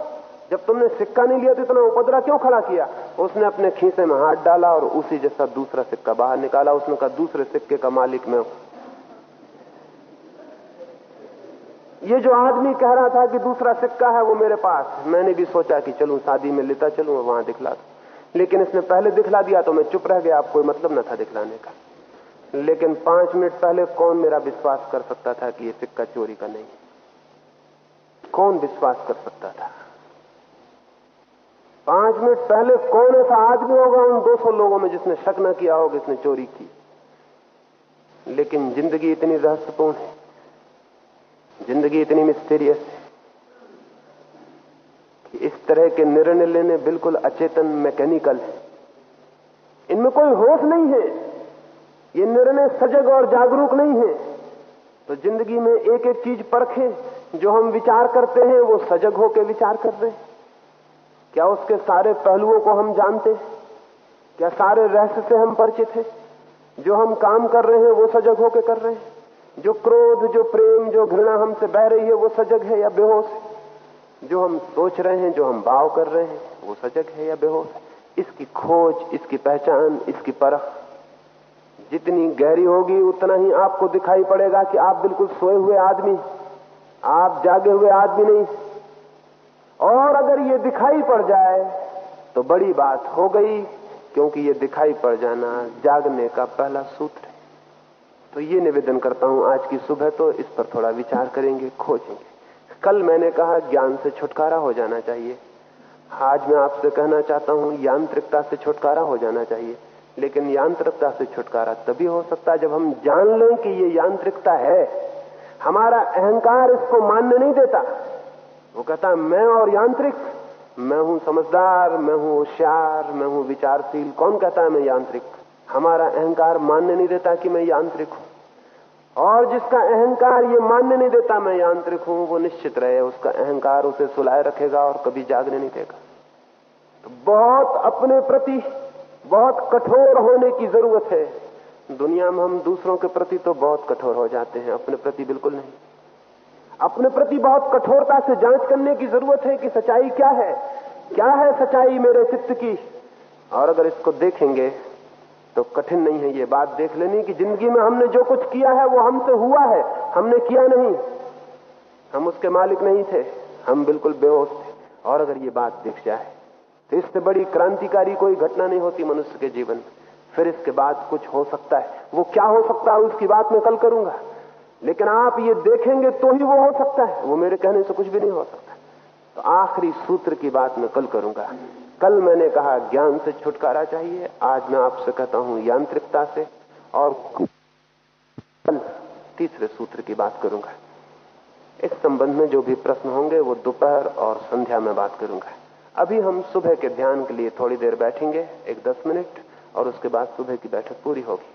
जब तुमने सिक्का नहीं लिया तो इतना उपद्रा क्यों खड़ा किया? उसने अपने खीसे में हाथ डाला और उसी जैसा दूसरा सिक्का बाहर निकाला। उसने कहा, दूसरे सिक्के का मालिक मैं हूँ। ये जो आदमी कह रहा था कि दूसरा सिक्का है, वो मेरे पास मैंने भी सोचा कि चलूँ, शादी में लेता चलूँ वहाँ दिखला दू। लेकिन इसने पहले दिखला दिया तो मैं चुप रह गया। आप कोई मतलब न था दिखलाने का। लेकिन पाँच मिनट पहले कौन मेरा विश्वास कर सकता था कि ये सिक्का चोरी का नहीं कौन विश्वास कर सकता था? पाँच मिनट पहले कौन ऐसा आदमी होगा उन 200 लोगों में जिसने शक न किया होगा इसने चोरी की? लेकिन ज़िंदगी इतनी रहस्यपूर्ण है। ज़िंदगी इतनी मिस्टीरियस है कि इस तरह के निर्णय लेने बिल्कुल अचेतन मैकेनिकल है। इनमें कोई होश नहीं है। ये निर्णय सजग और जागरूक नहीं है। तो ज़िंदगी में एक एक चीज़ परखे। जो हम विचार करते हैं, वो सजग होकर विचार कर रहे हैं। क्या उसके सारे पहलुओं को हम जानते हैं? क्या सारे रहस्य से हम परिचित हैं? जो हम काम कर रहे हैं, वो सजग होकर कर रहे हैं। जो क्रोध, जो प्रेम, जो घृणा हमसे बह रही है, वो सजग है या बेहोश है? जो हम सोच रहे हैं, जो हम भाव कर रहे हैं, वो सजग है या बेहोश है? इसकी खोज, इसकी पहचान, इसकी परख। जितनी गहरी होगी, उतना ही आपको दिखाई पड़ेगा कि आप बिल्कुल सोए हुए आदमी आप जागे हुए आदमी नहीं। और अगर ये दिखाई पड़ जाए तो बड़ी बात हो गई, क्योंकि ये दिखाई पड़ जाना जागने का पहला सूत्र है। तो ये निवेदन करता हूँ, आज की सुबह तो इस पर थोड़ा विचार करेंगे, खोजेंगे। कल मैंने कहा, ज्ञान से छुटकारा हो जाना चाहिए। आज मैं आपसे कहना चाहता हूँ, यांत्रिकता से छुटकारा हो जाना चाहिए। लेकिन यांत्रिकता से छुटकारा तभी हो सकता है जब हम जान लें कि ये यांत्रिकता है। हमारा अहंकार इसको मानने नहीं देता। वो कहता, मैं और यांत्रिक, मैं हूँ समझदार, मैं हूँ होशियार, मैं हूँ विचारशील। कौन कहता है, मैं यांत्रिक? हमारा अहंकार मानने नहीं देता कि मैं यांत्रिक हूँ। और जिसका अहंकार ये मानने नहीं देता, मैं यांत्रिक हूँ, वो निश्चित रहे, उसका अहंकार उसे सुलाए रखेगा और कभी जागने नहीं देगा। तो बहुत अपने प्रति बहुत कठोर होने की ज़रूरत है। दुनिया में हम दूसरों के प्रति तो बहुत कठोर हो जाते हैं, अपने प्रति बिल्कुल नहीं। अपने प्रति बहुत कठोरता से जाँच करने की ज़रूरत है कि सच्चाई क्या है। क्या है सच्चाई मेरे चित्त की? और अगर इसको देखेंगे तो कठिन नहीं है ये बात देख लेनी कि ज़िंदगी में हमने जो कुछ किया है, वो हमसे हुआ है। हमने किया नहीं। हम उसके मालिक नहीं थे। हम बिल्कुल बेहोश थे। और अगर ये बात दिख जाए तो इससे बड़ी क्रांतिकारी कोई घटना नहीं होती मनुष्य के जीवन में। फिर इसके बाद कुछ हो सकता है। वो क्या हो सकता है, उसकी बात मैं कल करूँगा। लेकिन आप ये देखेंगे तो ही वो हो सकता है। वो मेरे कहने से कुछ भी नहीं हो सकता। तो आखिरी सूत्र की बात मैं कल करूँगा। कल मैंने कहा, ज्ञान से छुटकारा चाहिए। आज मैं आपसे कहता हूँ, यांत्रिकता से। और कल तीसरे सूत्र की बात करूँगा। इस संबंध में जो भी प्रश्न होंगे, वो दोपहर और संध्या में बात करूँगा। अभी हम सुबह के ध्यान के लिए थोड़ी देर बैठेंगे। एक दस मिनट। और उसके बाद सुबह की बैठक पूरी होगी।